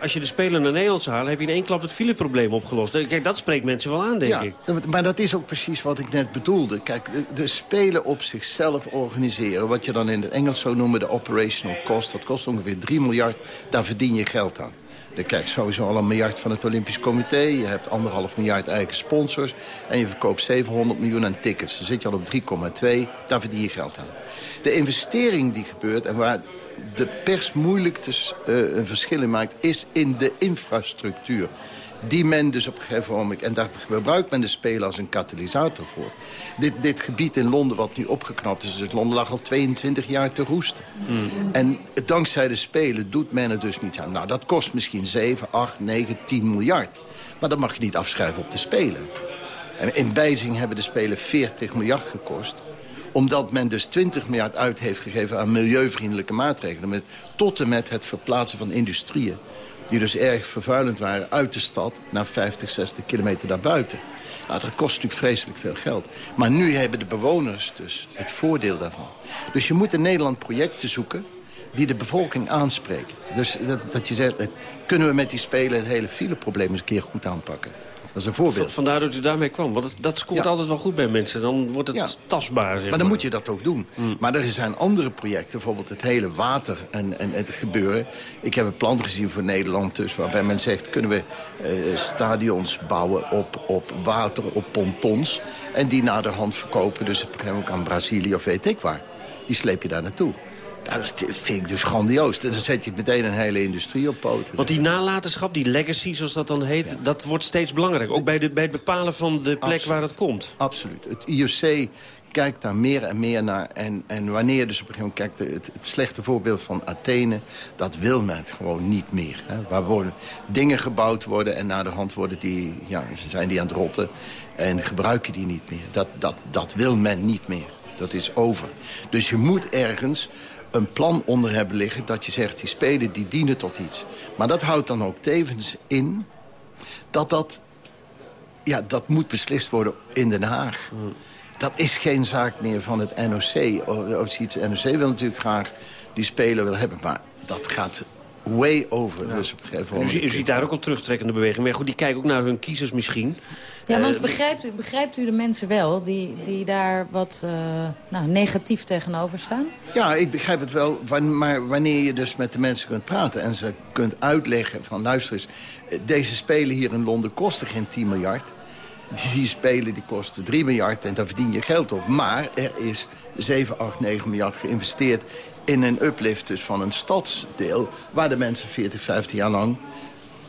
als je de speler naar Nederland zou halen... heb je in één klap het fileprobleem opgelost. Kijk, dat spreekt mensen wel aan, denk ja, ik. Maar dat is ook precies wat ik net bedoelde. Kijk, de, de spelen op zichzelf organiseren... wat je dan in het Engels zou noemen de operational cost... dat kost ongeveer 3 miljard, daar verdien je geld aan. Krijgt sowieso al een miljard van het Olympisch Comité. Je hebt anderhalf miljard eigen sponsors. En je verkoopt 700 miljoen aan tickets. Dan zit je al op 3,2. Daar verdien je geld aan. De investering die gebeurt en waar de pers moeilijk dus, uh, een verschil in maakt... is in de infrastructuur die men dus op een gegeven moment... en daar gebruikt men de Spelen als een katalysator voor. Dit, dit gebied in Londen wat nu opgeknapt is... dus Londen lag al 22 jaar te roesten. Mm. En dankzij de Spelen doet men er dus niet aan. Nou, dat kost misschien 7, 8, 9, 10 miljard. Maar dat mag je niet afschrijven op de Spelen. En in Beijing hebben de Spelen 40 miljard gekost omdat men dus 20 miljard uit heeft gegeven aan milieuvriendelijke maatregelen. Met, tot en met het verplaatsen van industrieën die dus erg vervuilend waren uit de stad... naar 50, 60 kilometer daarbuiten. Nou, dat kost natuurlijk vreselijk veel geld. Maar nu hebben de bewoners dus het voordeel daarvan. Dus je moet in Nederland projecten zoeken die de bevolking aanspreken. Dus dat, dat je zegt, kunnen we met die spelen het hele fileprobleem eens een keer goed aanpakken. Dat is een voorbeeld. Vandaar dat u daarmee kwam. Want dat scoort ja. altijd wel goed bij mensen. Dan wordt het ja. tastbaar. Zeg maar. maar dan moet je dat ook doen. Mm. Maar er zijn andere projecten. Bijvoorbeeld het hele water en, en het gebeuren. Ik heb een plan gezien voor Nederland dus. Waarbij men zegt, kunnen we uh, stadions bouwen op, op water, op pontons. En die naar de hand verkopen. Dus ook aan Brazilië of weet ik waar. Die sleep je daar naartoe. Nou, dat vind ik dus grandioos. Dan zet je meteen een hele industrie op poten. Want die nalatenschap, die legacy zoals dat dan heet... Ja. dat wordt steeds belangrijker. Ook bij, de, bij het bepalen van de plek Absoluut. waar het komt. Absoluut. Het IOC kijkt daar meer en meer naar. En, en wanneer dus op een gegeven moment kijkt... Het, het slechte voorbeeld van Athene, dat wil men gewoon niet meer. Hè. Waar worden dingen gebouwd worden en naar de hand worden die, ja, zijn die aan het rotten. En gebruiken die niet meer. Dat, dat, dat wil men niet meer. Dat is over. Dus je moet ergens een plan onder hebben liggen... dat je zegt, die spelen die dienen tot iets. Maar dat houdt dan ook tevens in dat dat... Ja, dat moet beslist worden in Den Haag. Dat is geen zaak meer van het NOC. Of, of iets. Het NOC wil natuurlijk graag die speler willen hebben. Maar dat gaat way over. Ja. Dus op een gegeven moment... u, u ziet daar ook al terugtrekkende beweging. Maar goed, die kijken ook naar hun kiezers misschien. Ja, want begrijpt u, begrijpt u de mensen wel die, die daar wat uh, nou, negatief tegenover staan? Ja, ik begrijp het wel. Maar wanneer je dus met de mensen kunt praten... en ze kunt uitleggen van luister eens... deze spelen hier in Londen kosten geen 10 miljard... Die spelen die kosten 3 miljard en daar verdien je geld op. Maar er is 7, 8, 9 miljard geïnvesteerd in een uplift dus van een stadsdeel... waar de mensen 40, 50 jaar lang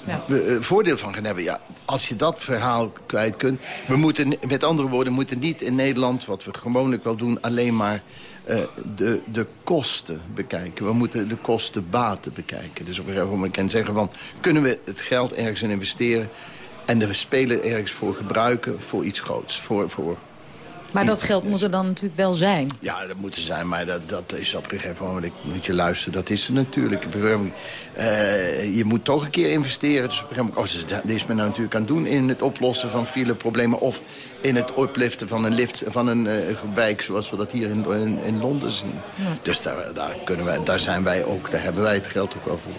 ja. voordeel van gaan hebben. Ja, als je dat verhaal kwijt kunt... We moeten, met andere woorden, moeten niet in Nederland... wat we gewoonlijk wel doen, alleen maar uh, de, de kosten bekijken. We moeten de kosten-baten bekijken. Dus op een gegeven moment kan zeggen van... kunnen we het geld ergens in investeren... en de speler ergens voor gebruiken voor iets groots. Voor, voor maar dat geld moet er dan natuurlijk wel zijn. Ja, dat moet er zijn, maar dat, dat is op een gegeven moment... moet je luisteren, dat is er natuurlijk. Uh, je moet toch een keer investeren. Dus op een gegeven moment, oh, dat is men nou natuurlijk aan het doen... in het oplossen van fileproblemen... of in het opliften van een lift van een uh, wijk... zoals we dat hier in, in, in Londen zien. Ja. Dus daar, daar, kunnen wij, daar zijn wij ook, daar hebben wij het geld ook wel voor.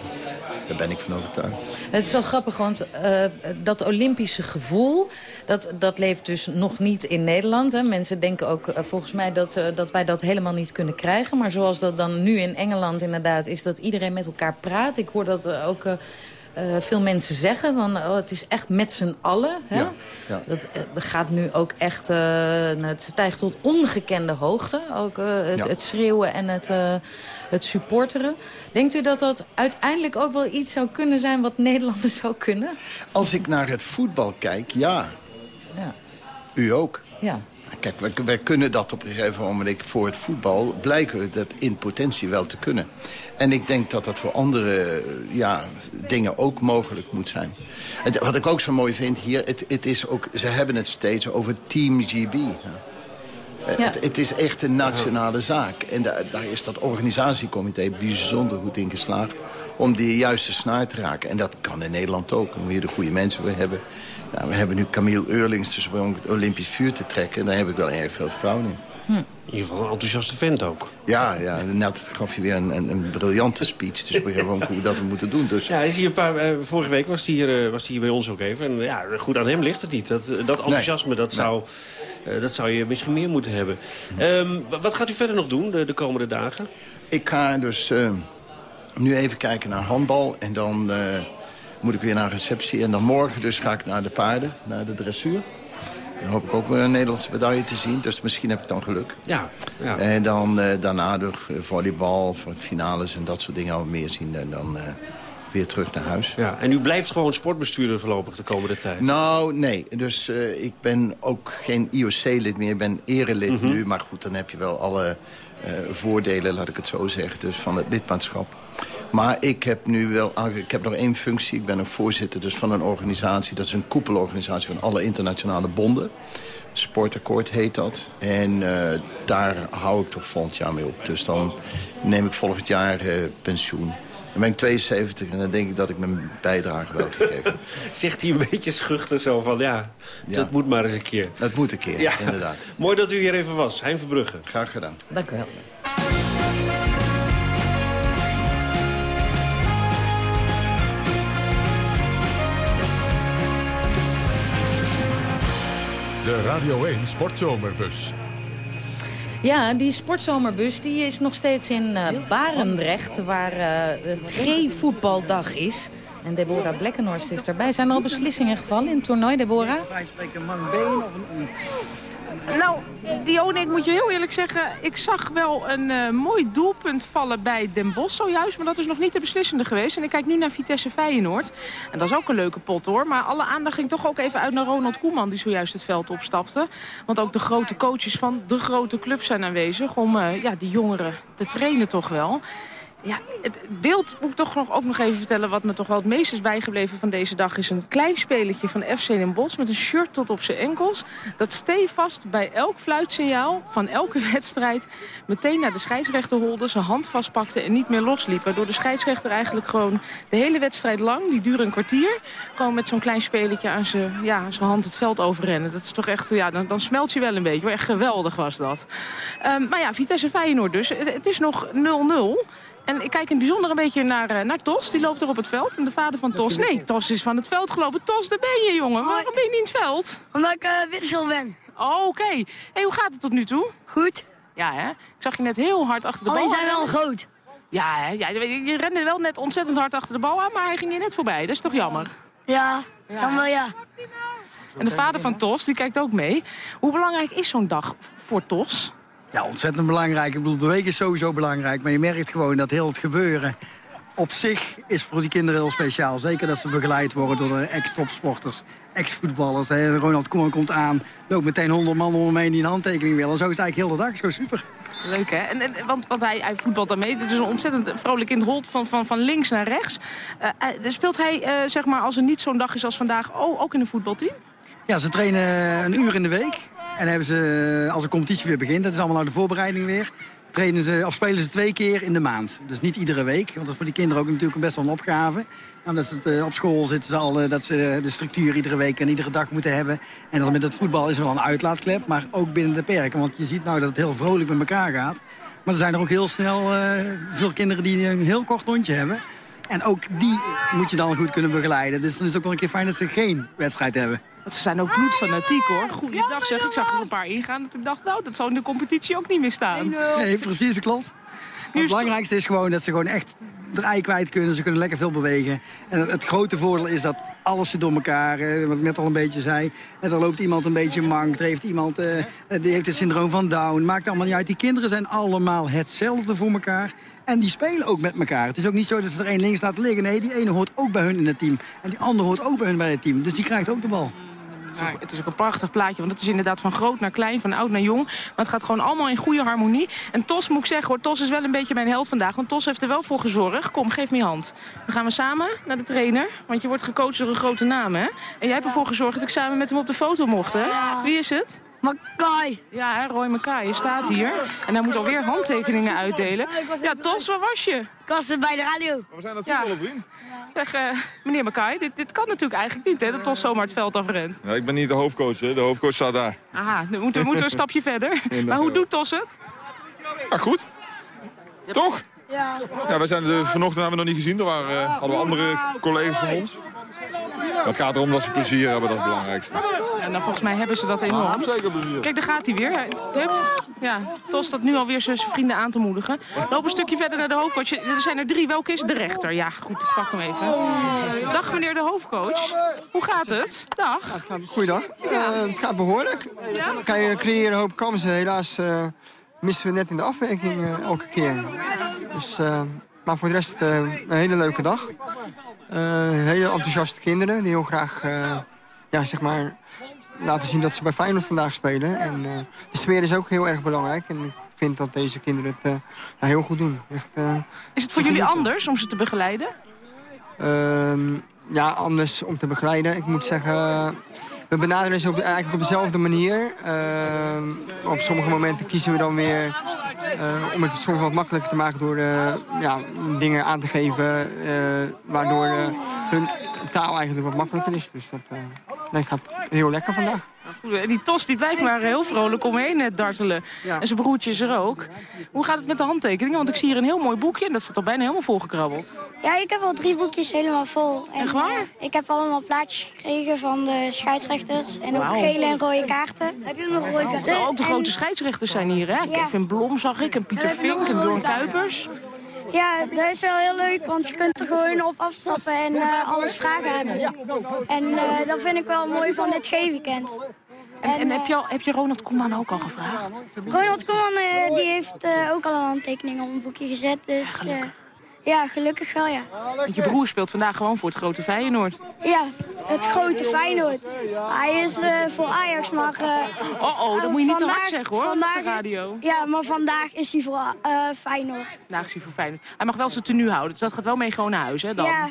Daar ben ik van overtuigd. Het is wel grappig, want uh, dat Olympische gevoel... Dat, dat leeft dus nog niet in Nederland. Hè. Mensen denken ook uh, volgens mij dat, uh, dat wij dat helemaal niet kunnen krijgen. Maar zoals dat dan nu in Engeland inderdaad is... dat iedereen met elkaar praat. Ik hoor dat ook... Uh, veel mensen zeggen. Van, oh, het is echt met z'n allen. Hè? Ja, ja. Dat uh, gaat nu ook echt... Uh, nou, het stijgt tot ongekende hoogte. Ook het, ja. het, schreeuwen en het, het supporteren. Denkt u dat dat uiteindelijk ook wel iets zou kunnen zijn... wat Nederlanders zou kunnen? Als ik naar het voetbal kijk, ja. ja. U ook. Ja. Kijk, wij, wij, kunnen dat op een gegeven moment voor het voetbal... blijken we dat in potentie wel te kunnen. En ik denk dat dat voor andere ja, dingen ook mogelijk moet zijn. En wat ik ook zo mooi vind hier, het, het is ook, ze hebben het steeds over Team GB. Ja. Het, het, is echt een nationale zaak. En da, daar is dat organisatiecomité bijzonder goed in geslaagd... om die juiste snaar te raken. En dat kan in Nederland ook. Dan moet je de goede mensen weer hebben. Nou, we hebben nu Camille Eurlings dus om het Olympisch vuur te trekken. En daar heb ik wel erg veel vertrouwen in. Hm. In ieder geval een enthousiaste vent ook. Ja, ja net gaf je weer een, een, een briljante speech. Dus we hebben hoe we dat we moeten doen. Dus. Ja, is hier een paar, uh, vorige week was hij, hier, uh, was hij hier bij ons ook even. En ja, goed aan hem ligt het niet. Dat, dat enthousiasme, nee. dat, zou, uh, dat zou je misschien meer moeten hebben. Um, wat gaat u verder nog doen de, de komende dagen? Ik ga dus nu even kijken naar handbal. En dan moet ik weer naar receptie. En dan morgen dus ga ik naar de paarden, naar de dressuur. Dan hoop ik ook een Nederlandse medaille te zien. Dus misschien heb ik dan geluk. Ja. ja. En dan uh, daarna door volleybal, finales en dat soort dingen al meer zien. En dan uh, weer terug naar huis. Ja. En u blijft gewoon sportbestuurder voorlopig de komende tijd? Nou, nee. Dus uh, ik ben ook geen IOC-lid meer. Ik ben erelid mm -hmm. nu. Maar goed, dan heb je wel alle voordelen, laat ik het zo zeggen. Dus van het lidmaatschap. Maar ik heb nu wel, ik heb nog één functie. Ik ben een voorzitter dus van een organisatie. Dat is een koepelorganisatie van alle internationale bonden. Sportakkoord heet dat. En uh, daar hou ik toch volgend jaar mee op. Dus dan neem ik volgend jaar uh, pensioen. Dan ben ik 72 en dan denk ik dat ik mijn bijdrage wel gegeven heb. Zegt hij een beetje schuchter zo van, ja, ja, dat moet maar eens een keer. Dat moet een keer, ja. inderdaad. Mooi dat u hier even was. Hein Verbrugge. Graag gedaan. Dank u wel. De Radio 1 Sportzomerbus. Ja, die sportzomerbus die is nog steeds in uh, Barendrecht, waar uh, het G-voetbaldag is. En Deborah Blekkenhorst is erbij. Zijn er al beslissingen gevallen in het toernooi, Deborah? Wij spreken man been of een nou, Dione, ik moet je heel eerlijk zeggen... ik zag wel een uh, mooi doelpunt vallen bij Den Bosch zojuist... maar dat is nog niet de beslissende geweest. En ik kijk nu naar Vitesse Feyenoord. En dat is ook een leuke pot, hoor. Maar alle aandacht ging toch ook even uit naar Ronald Koeman... die zojuist het veld opstapte. Want ook de grote coaches van de grote club zijn aanwezig... om uh, ja, die jongeren te trainen toch wel... Ja, het beeld moet ik toch nog, ook nog even vertellen... wat me toch wel het meest is bijgebleven van deze dag... is een klein spelletje van FC Den Bosch met een shirt tot op zijn enkels. Dat stevast bij elk fluitsignaal van elke wedstrijd... meteen naar de scheidsrechter holde, zijn hand vastpakte en niet meer losliep. Waardoor de scheidsrechter eigenlijk gewoon de hele wedstrijd lang... die duurde een kwartier, gewoon met zo'n klein spelletje aan zijn, ja, zijn hand het veld overrennen. Dat is toch echt, ja, dan, dan smelt je wel een beetje. Echt geweldig was dat. Um, maar ja, Vitesse Feyenoord dus. Het is nog 0-0... En ik kijk in het bijzonder een beetje naar, uh, naar Tos. Die loopt er op het veld. En de vader van Tos... Nee, Tos is van het veld gelopen. Tos, daar ben je, jongen. Waarom ben je niet in het veld? Omdat ik uh, wissel ben. Oh, oké. Okay. Hey, hoe gaat het tot nu toe? Goed. Ja, hè? Ik zag je net heel hard achter de Alleen bal. zijn wel groot. Ja, hè? Ja, je rende wel net ontzettend hard achter de bal aan, maar hij ging je net voorbij. Dat is toch jammer? Ja, ja. dan wel ja. En de vader van Tos, die kijkt ook mee. Hoe belangrijk is zo'n dag voor Tos? Ja, ontzettend belangrijk. Ik bedoel, bewegen is sowieso belangrijk. Maar je merkt gewoon dat heel het gebeuren op zich is voor die kinderen heel speciaal. Zeker dat ze begeleid worden door de ex-topsporters, ex-voetballers. Ronald Koeman komt aan, loopt meteen 100 man om hem heen die een handtekening willen. Zo is het eigenlijk heel de dag. Is gewoon super. Leuk, hè? En, en, want want hij, hij voetbalt daarmee. Het is een ontzettend vrolijk kind, rolt van, van, van links naar rechts. Uh, speelt hij, uh, zeg maar, als er niet zo'n dag is als vandaag, oh, ook in een voetbalteam? Ja, ze trainen een uur in de week. En hebben ze, als de competitie weer begint, dat is allemaal nou de voorbereiding weer... Trainen ze, of spelen ze twee keer in de maand. Dus niet iedere week, want dat is voor die kinderen ook natuurlijk best wel een opgave. Omdat ze het, op school zitten ze al dat ze de structuur iedere week en iedere dag moeten hebben. En dan met het voetbal is wel een uitlaatklep, maar ook binnen de perken. Want je ziet nou dat het heel vrolijk met elkaar gaat. Maar er zijn er ook heel snel veel kinderen die een heel kort rondje hebben. En ook die moet je dan goed kunnen begeleiden. Dus dan is het ook wel een keer fijn dat ze geen wedstrijd hebben. Want ze zijn ook bloedfanatiek hoor. Goeiedag zeg. Ik zag er een paar ingaan. En ik dacht, nou, dat zou in de competitie ook niet meer staan. Nee, precies, dat klopt. Het belangrijkste is gewoon dat ze gewoon echt ei kwijt kunnen. Ze kunnen lekker veel bewegen. En het, grote voordeel is dat alles zit door elkaar. Eh, wat ik net al een beetje zei. En er loopt iemand een beetje mank. Er heeft iemand eh, die heeft het syndroom van Down. Maakt allemaal niet uit. Die kinderen zijn allemaal hetzelfde voor elkaar. En die spelen ook met elkaar. Het is ook niet zo dat ze er één links laten liggen. Nee, die ene hoort ook bij hun in het team. En die andere hoort ook bij hun bij het team. Dus die krijgt ook de bal. Nou, het is ook een prachtig plaatje, want het is inderdaad van groot naar klein, van oud naar jong. Maar het gaat gewoon allemaal in goede harmonie. En Tos moet ik zeggen hoor, Tos is wel een beetje mijn held vandaag. Want Tos heeft er wel voor gezorgd. Kom, geef me je hand. Dan gaan we samen naar de trainer. Want je wordt gecoacht door een grote naam, hè? En jij hebt ervoor gezorgd dat ik samen met hem op de foto mocht, hè? Wie is het? Makai. Ja, hè, Roy Makai, je staat hier. En hij moet alweer handtekeningen uitdelen. Ja, Tos, waar was je? Ik was er bij de radio. We zijn dat Ja. voetballen, vriend. Zeg, eh, meneer Makai, dit, dit kan natuurlijk eigenlijk niet, hè? Dat Tos zomaar het veld afrent. Ja, ik ben niet de hoofdcoach, hè. De hoofdcoach staat daar. Aha, nu moeten we moeten een stapje verder. Maar hoe doet Tos het? Ah, goed. Toch? Ja. Ja, wij zijn de, vanochtend hebben we nog niet gezien. Er waren, eh, hadden we andere collega's van ons. Het gaat erom dat ze plezier hebben, dat is het belangrijkste. En dan volgens mij hebben ze dat enorm. zeker plezier. Kijk, daar gaat hij weer. Hup. Ja, Tos staat nu alweer zijn vrienden aan te moedigen. Loop een stukje verder naar de hoofdcoach. Er zijn er drie. Welke is de rechter? Ja, goed, ik pak hem even. Dag meneer de hoofdcoach. Hoe gaat het? Dag. Goeiedag. Eh, het gaat behoorlijk. We kan creëren een hoop kansen. Helaas eh, missen we net in de afwerking eh, elke keer. Dus, eh, maar voor de rest eh, een hele leuke dag. Eh, hele enthousiaste kinderen die heel graag eh, ja, zeg maar, laten zien dat ze bij Feyenoord vandaag spelen. En de sfeer is ook heel erg belangrijk. En ik vind dat deze kinderen het ja, heel goed doen. Echt, Is het voor jullie anders om ze te begeleiden? Ehm, ja, anders om te begeleiden. Ik moet zeggen, we benaderen ze op, eigenlijk op dezelfde manier. Ehm, op sommige momenten kiezen we dan weer eh, om het soms wat makkelijker te maken door eh, ja, dingen aan te geven. eh, waardoor hun taal eigenlijk wat makkelijker is. Dus dat nee, gaat heel lekker vandaag. Goed, en Die Tos die blijft maar heel vrolijk omheen eh, dartelen. En zijn broertje is er ook. Hoe gaat het met de handtekeningen? Want ik zie hier een heel mooi boekje en dat staat al bijna helemaal volgekrabbeld. Ja, ik heb al drie boekjes helemaal vol. En, Echt waar? eh, ik heb allemaal plaatjes gekregen van de scheidsrechters. En ook gele en rode kaarten. Heb je nog rode kaarten? Ook de grote scheidsrechters zijn hier, hè? Kevin Blom zag ik, en Pieter Vink en Bjorn Kuipers. Ja, dat is wel heel leuk, want je kunt er gewoon op afstappen en eh, alles vragen hebben. En eh, dat vind ik wel mooi van dit G-weekend. En, en heb, je al, heb je Ronald Koeman ook al gevraagd? Ronald Koeman eh, die heeft eh, ook al een handtekening op een boekje gezet. Dus eh, ja, gelukkig wel, ja. Want je broer speelt vandaag gewoon voor het grote Feyenoord. Ja, het grote Feyenoord. Hij is eh, voor Ajax, maar... eh, Oh, oh, dat moet je niet te hard vandaag- zeggen, hoor, op de radio. Ja, maar vandaag is hij voor eh, Feyenoord. Vandaag is hij voor Feyenoord. Hij mag wel zijn tenue houden, dus dat gaat wel mee gewoon naar huis, hè, dan? Ja.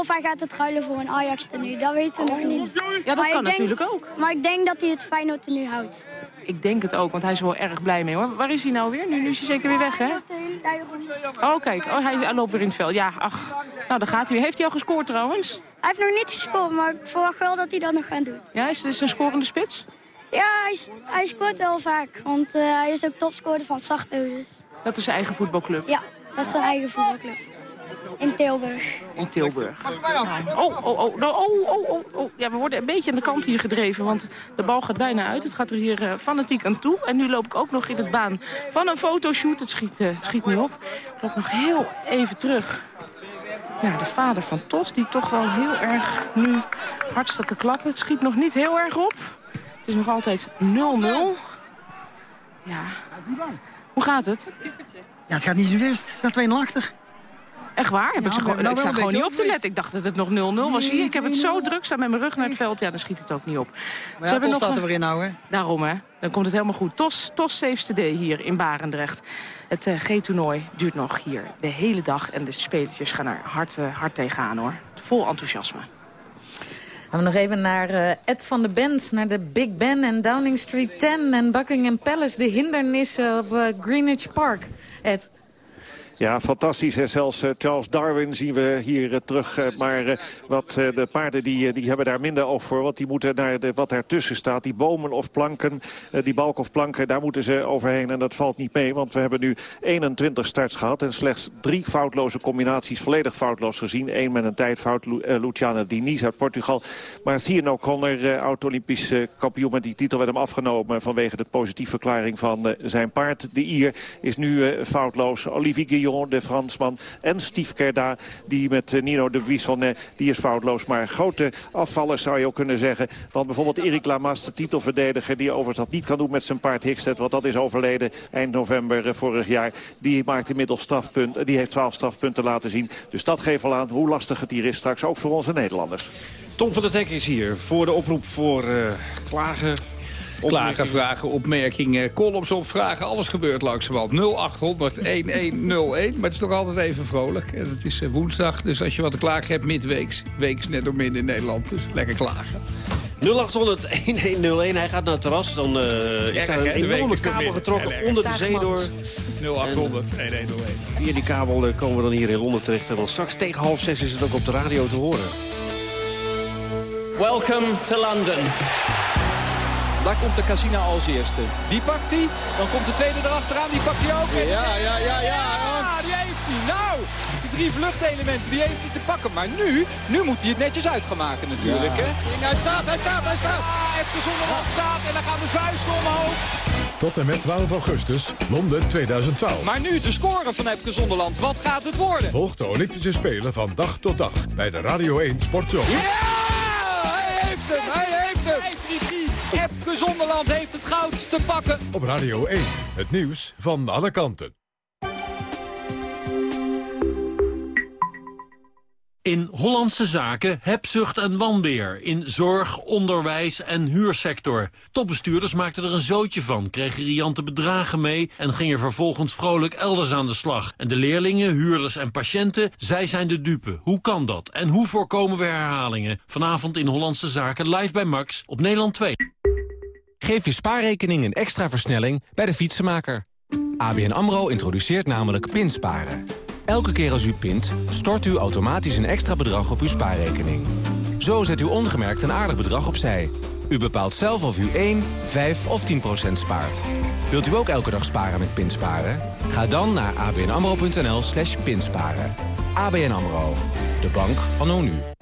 Of hij gaat het ruilen voor een Ajax tenue, dat weten we nog niet. Ja, dat Maar kan denk- natuurlijk ook. Maar ik denk dat hij het Feyenoord tenue houdt. Ik denk het ook, want hij is er wel erg blij mee, hoor. Waar is hij nou weer? Nu, nu is hij zeker weer weg, hè? Oh, kijk. Oh, hij, hij loopt weer in het veld. Ja, ach. Nou, daar gaat hij weer. Heeft hij al gescoord, trouwens? Hij heeft nog niet gescoord, maar ik verwacht wel dat hij dat nog gaat doen. Ja, is het een scorende spits? Ja, hij, scoort wel vaak, want eh, hij is ook topscorer van. Dus. Dat is zijn eigen voetbalclub Ja, dat is zijn eigen voetbalclub. In Tilburg. in Tilburg. Oh, oh, oh, nou, oh, oh, oh, oh. Ja, we worden een beetje aan de kant hier gedreven, want de bal gaat bijna uit. Het gaat er hier eh, fanatiek aan toe. En nu loop ik ook nog in het baan van een fotoshoot. Het schiet, eh, het schiet niet op. Ik loop nog heel even terug naar de vader van Tos, die toch wel heel erg nu hard staat te klappen. Het schiet nog niet heel erg op. Het is nog altijd 0-0. Ja. Hoe gaat het? Ja, het gaat niet zo best. Het staat 2-0 achter. Echt waar? Heb Ja, ik ze gewoon, hebben ik sta gewoon niet op te letten. Ik dacht dat het nog 0-0 was. Nee, ik heb het zo druk, sta met mijn rug naar het veld. Ja, dan schiet het ook niet op. Ze Maar ja, Tos staat er weer in nou, hè? Daarom, hè. Dan komt het helemaal goed. TOS, TOS Saves the Day hier in Barendrecht. Het eh, G-toernooi duurt nog hier de hele dag. En de spelertjes gaan er hard, eh, hard tegenaan, hoor. Vol enthousiasme. Gaan we nog even naar eh, Ed van de Bend, naar de Big Ben en Downing Street 10 en Buckingham Palace. De hindernissen op Greenwich Park. Ed. Ja, fantastisch. En zelfs eh, Charles Darwin zien we hier eh, terug. eh, maar wat, de paarden die, die hebben daar minder oog voor. Want die moeten naar de, wat daartussen staat. Die bomen of planken, die balk of planken, daar moeten ze overheen. En dat valt niet mee, want we hebben nu 21 starts gehad. En slechts drie foutloze combinaties, volledig foutloos gezien. Eén met een tijdfout, Lu Luciana Diniz uit Portugal. Maar Sian O'Connor, eh, oud-Olympisch kampioen met die titel... werd hem afgenomen vanwege de positieve verklaring van zijn paard. De Ier is nu foutloos. Olivier Guillon De Fransman. En Steve Kerda, die met Nino de Buissonnet, die is foutloos. Maar grote afvallers zou je ook kunnen zeggen. Want bijvoorbeeld Erik Lamas, de titelverdediger... die overigens dat niet kan doen met zijn paard Hickstead... want dat is overleden eind november vorig jaar. Die maakt inmiddels strafpunt. Die heeft 12 strafpunten laten zien. Dus dat geeft al aan hoe lastig het hier is straks. Ook voor onze Nederlanders. Tom van der Tek is hier voor de oproep voor klagen. Klagen, vragen, opmerkingen, columns opvragen. Alles gebeurt langzamerhand. 0800 1101. Maar het is toch altijd even vrolijk. En het is woensdag, dus als je wat te klagen hebt midweeks. Weeks net door midden in Nederland. Dus lekker klagen. 0800 1101. Hij gaat naar het terras. Dan uh, is daar een enorme kabel getrokken onder de zee door. 0800 1101. Via die kabel komen we dan hier in Londen terecht. En dan straks tegen half zes is het ook op de radio te horen. Welcome to London. Daar komt de Casina als eerste. Die pakt hij. Dan komt de tweede erachteraan. Die pakt hij ook. Ja, ja, ja, ja. Ah, die heeft hij. Nou, die drie vluchtelementen, die heeft hij te pakken. Maar nu, nu moet hij het netjes uit gaan maken natuurlijk. Hè? Hij staat, hij staat, hij staat. Ah, even Zonderland staat en dan gaan de vuisten omhoog. Tot en met 12 augustus, Londen 2012. Maar nu de score van Epke Zonderland. Wat gaat het worden? Volg de Olympische Spelen van dag tot dag bij de Radio 1 Sportzone. Ja! Hij heeft hem! Hij heeft hem! Epke Zonderland heeft het goud te pakken. Op Radio 1, het nieuws van alle kanten. In Hollandse zaken hebzucht en wanbeer. In zorg, onderwijs en huursector. Topbestuurders maakten er een zootje van, kregen riante bedragen mee... en gingen vervolgens vrolijk elders aan de slag. En de leerlingen, huurders en patiënten, zij zijn de dupe. Hoe kan dat? En hoe voorkomen we herhalingen? Vanavond in Hollandse zaken live bij Max op Nederland 2. Geef je spaarrekening een extra versnelling bij de fietsenmaker. ABN AMRO introduceert namelijk pinsparen... Elke keer als u pint, stort u automatisch een extra bedrag op uw spaarrekening. Zo zet u ongemerkt een aardig bedrag opzij. U bepaalt zelf of u 1, 5 of 10 procent spaart. Wilt u ook elke dag sparen met Pinsparen? Ga dan naar abnamro.nl slash pinsparen. ABN AMRO. De bank anno nu.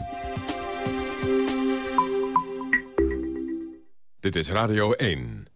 Dit is Radio 1.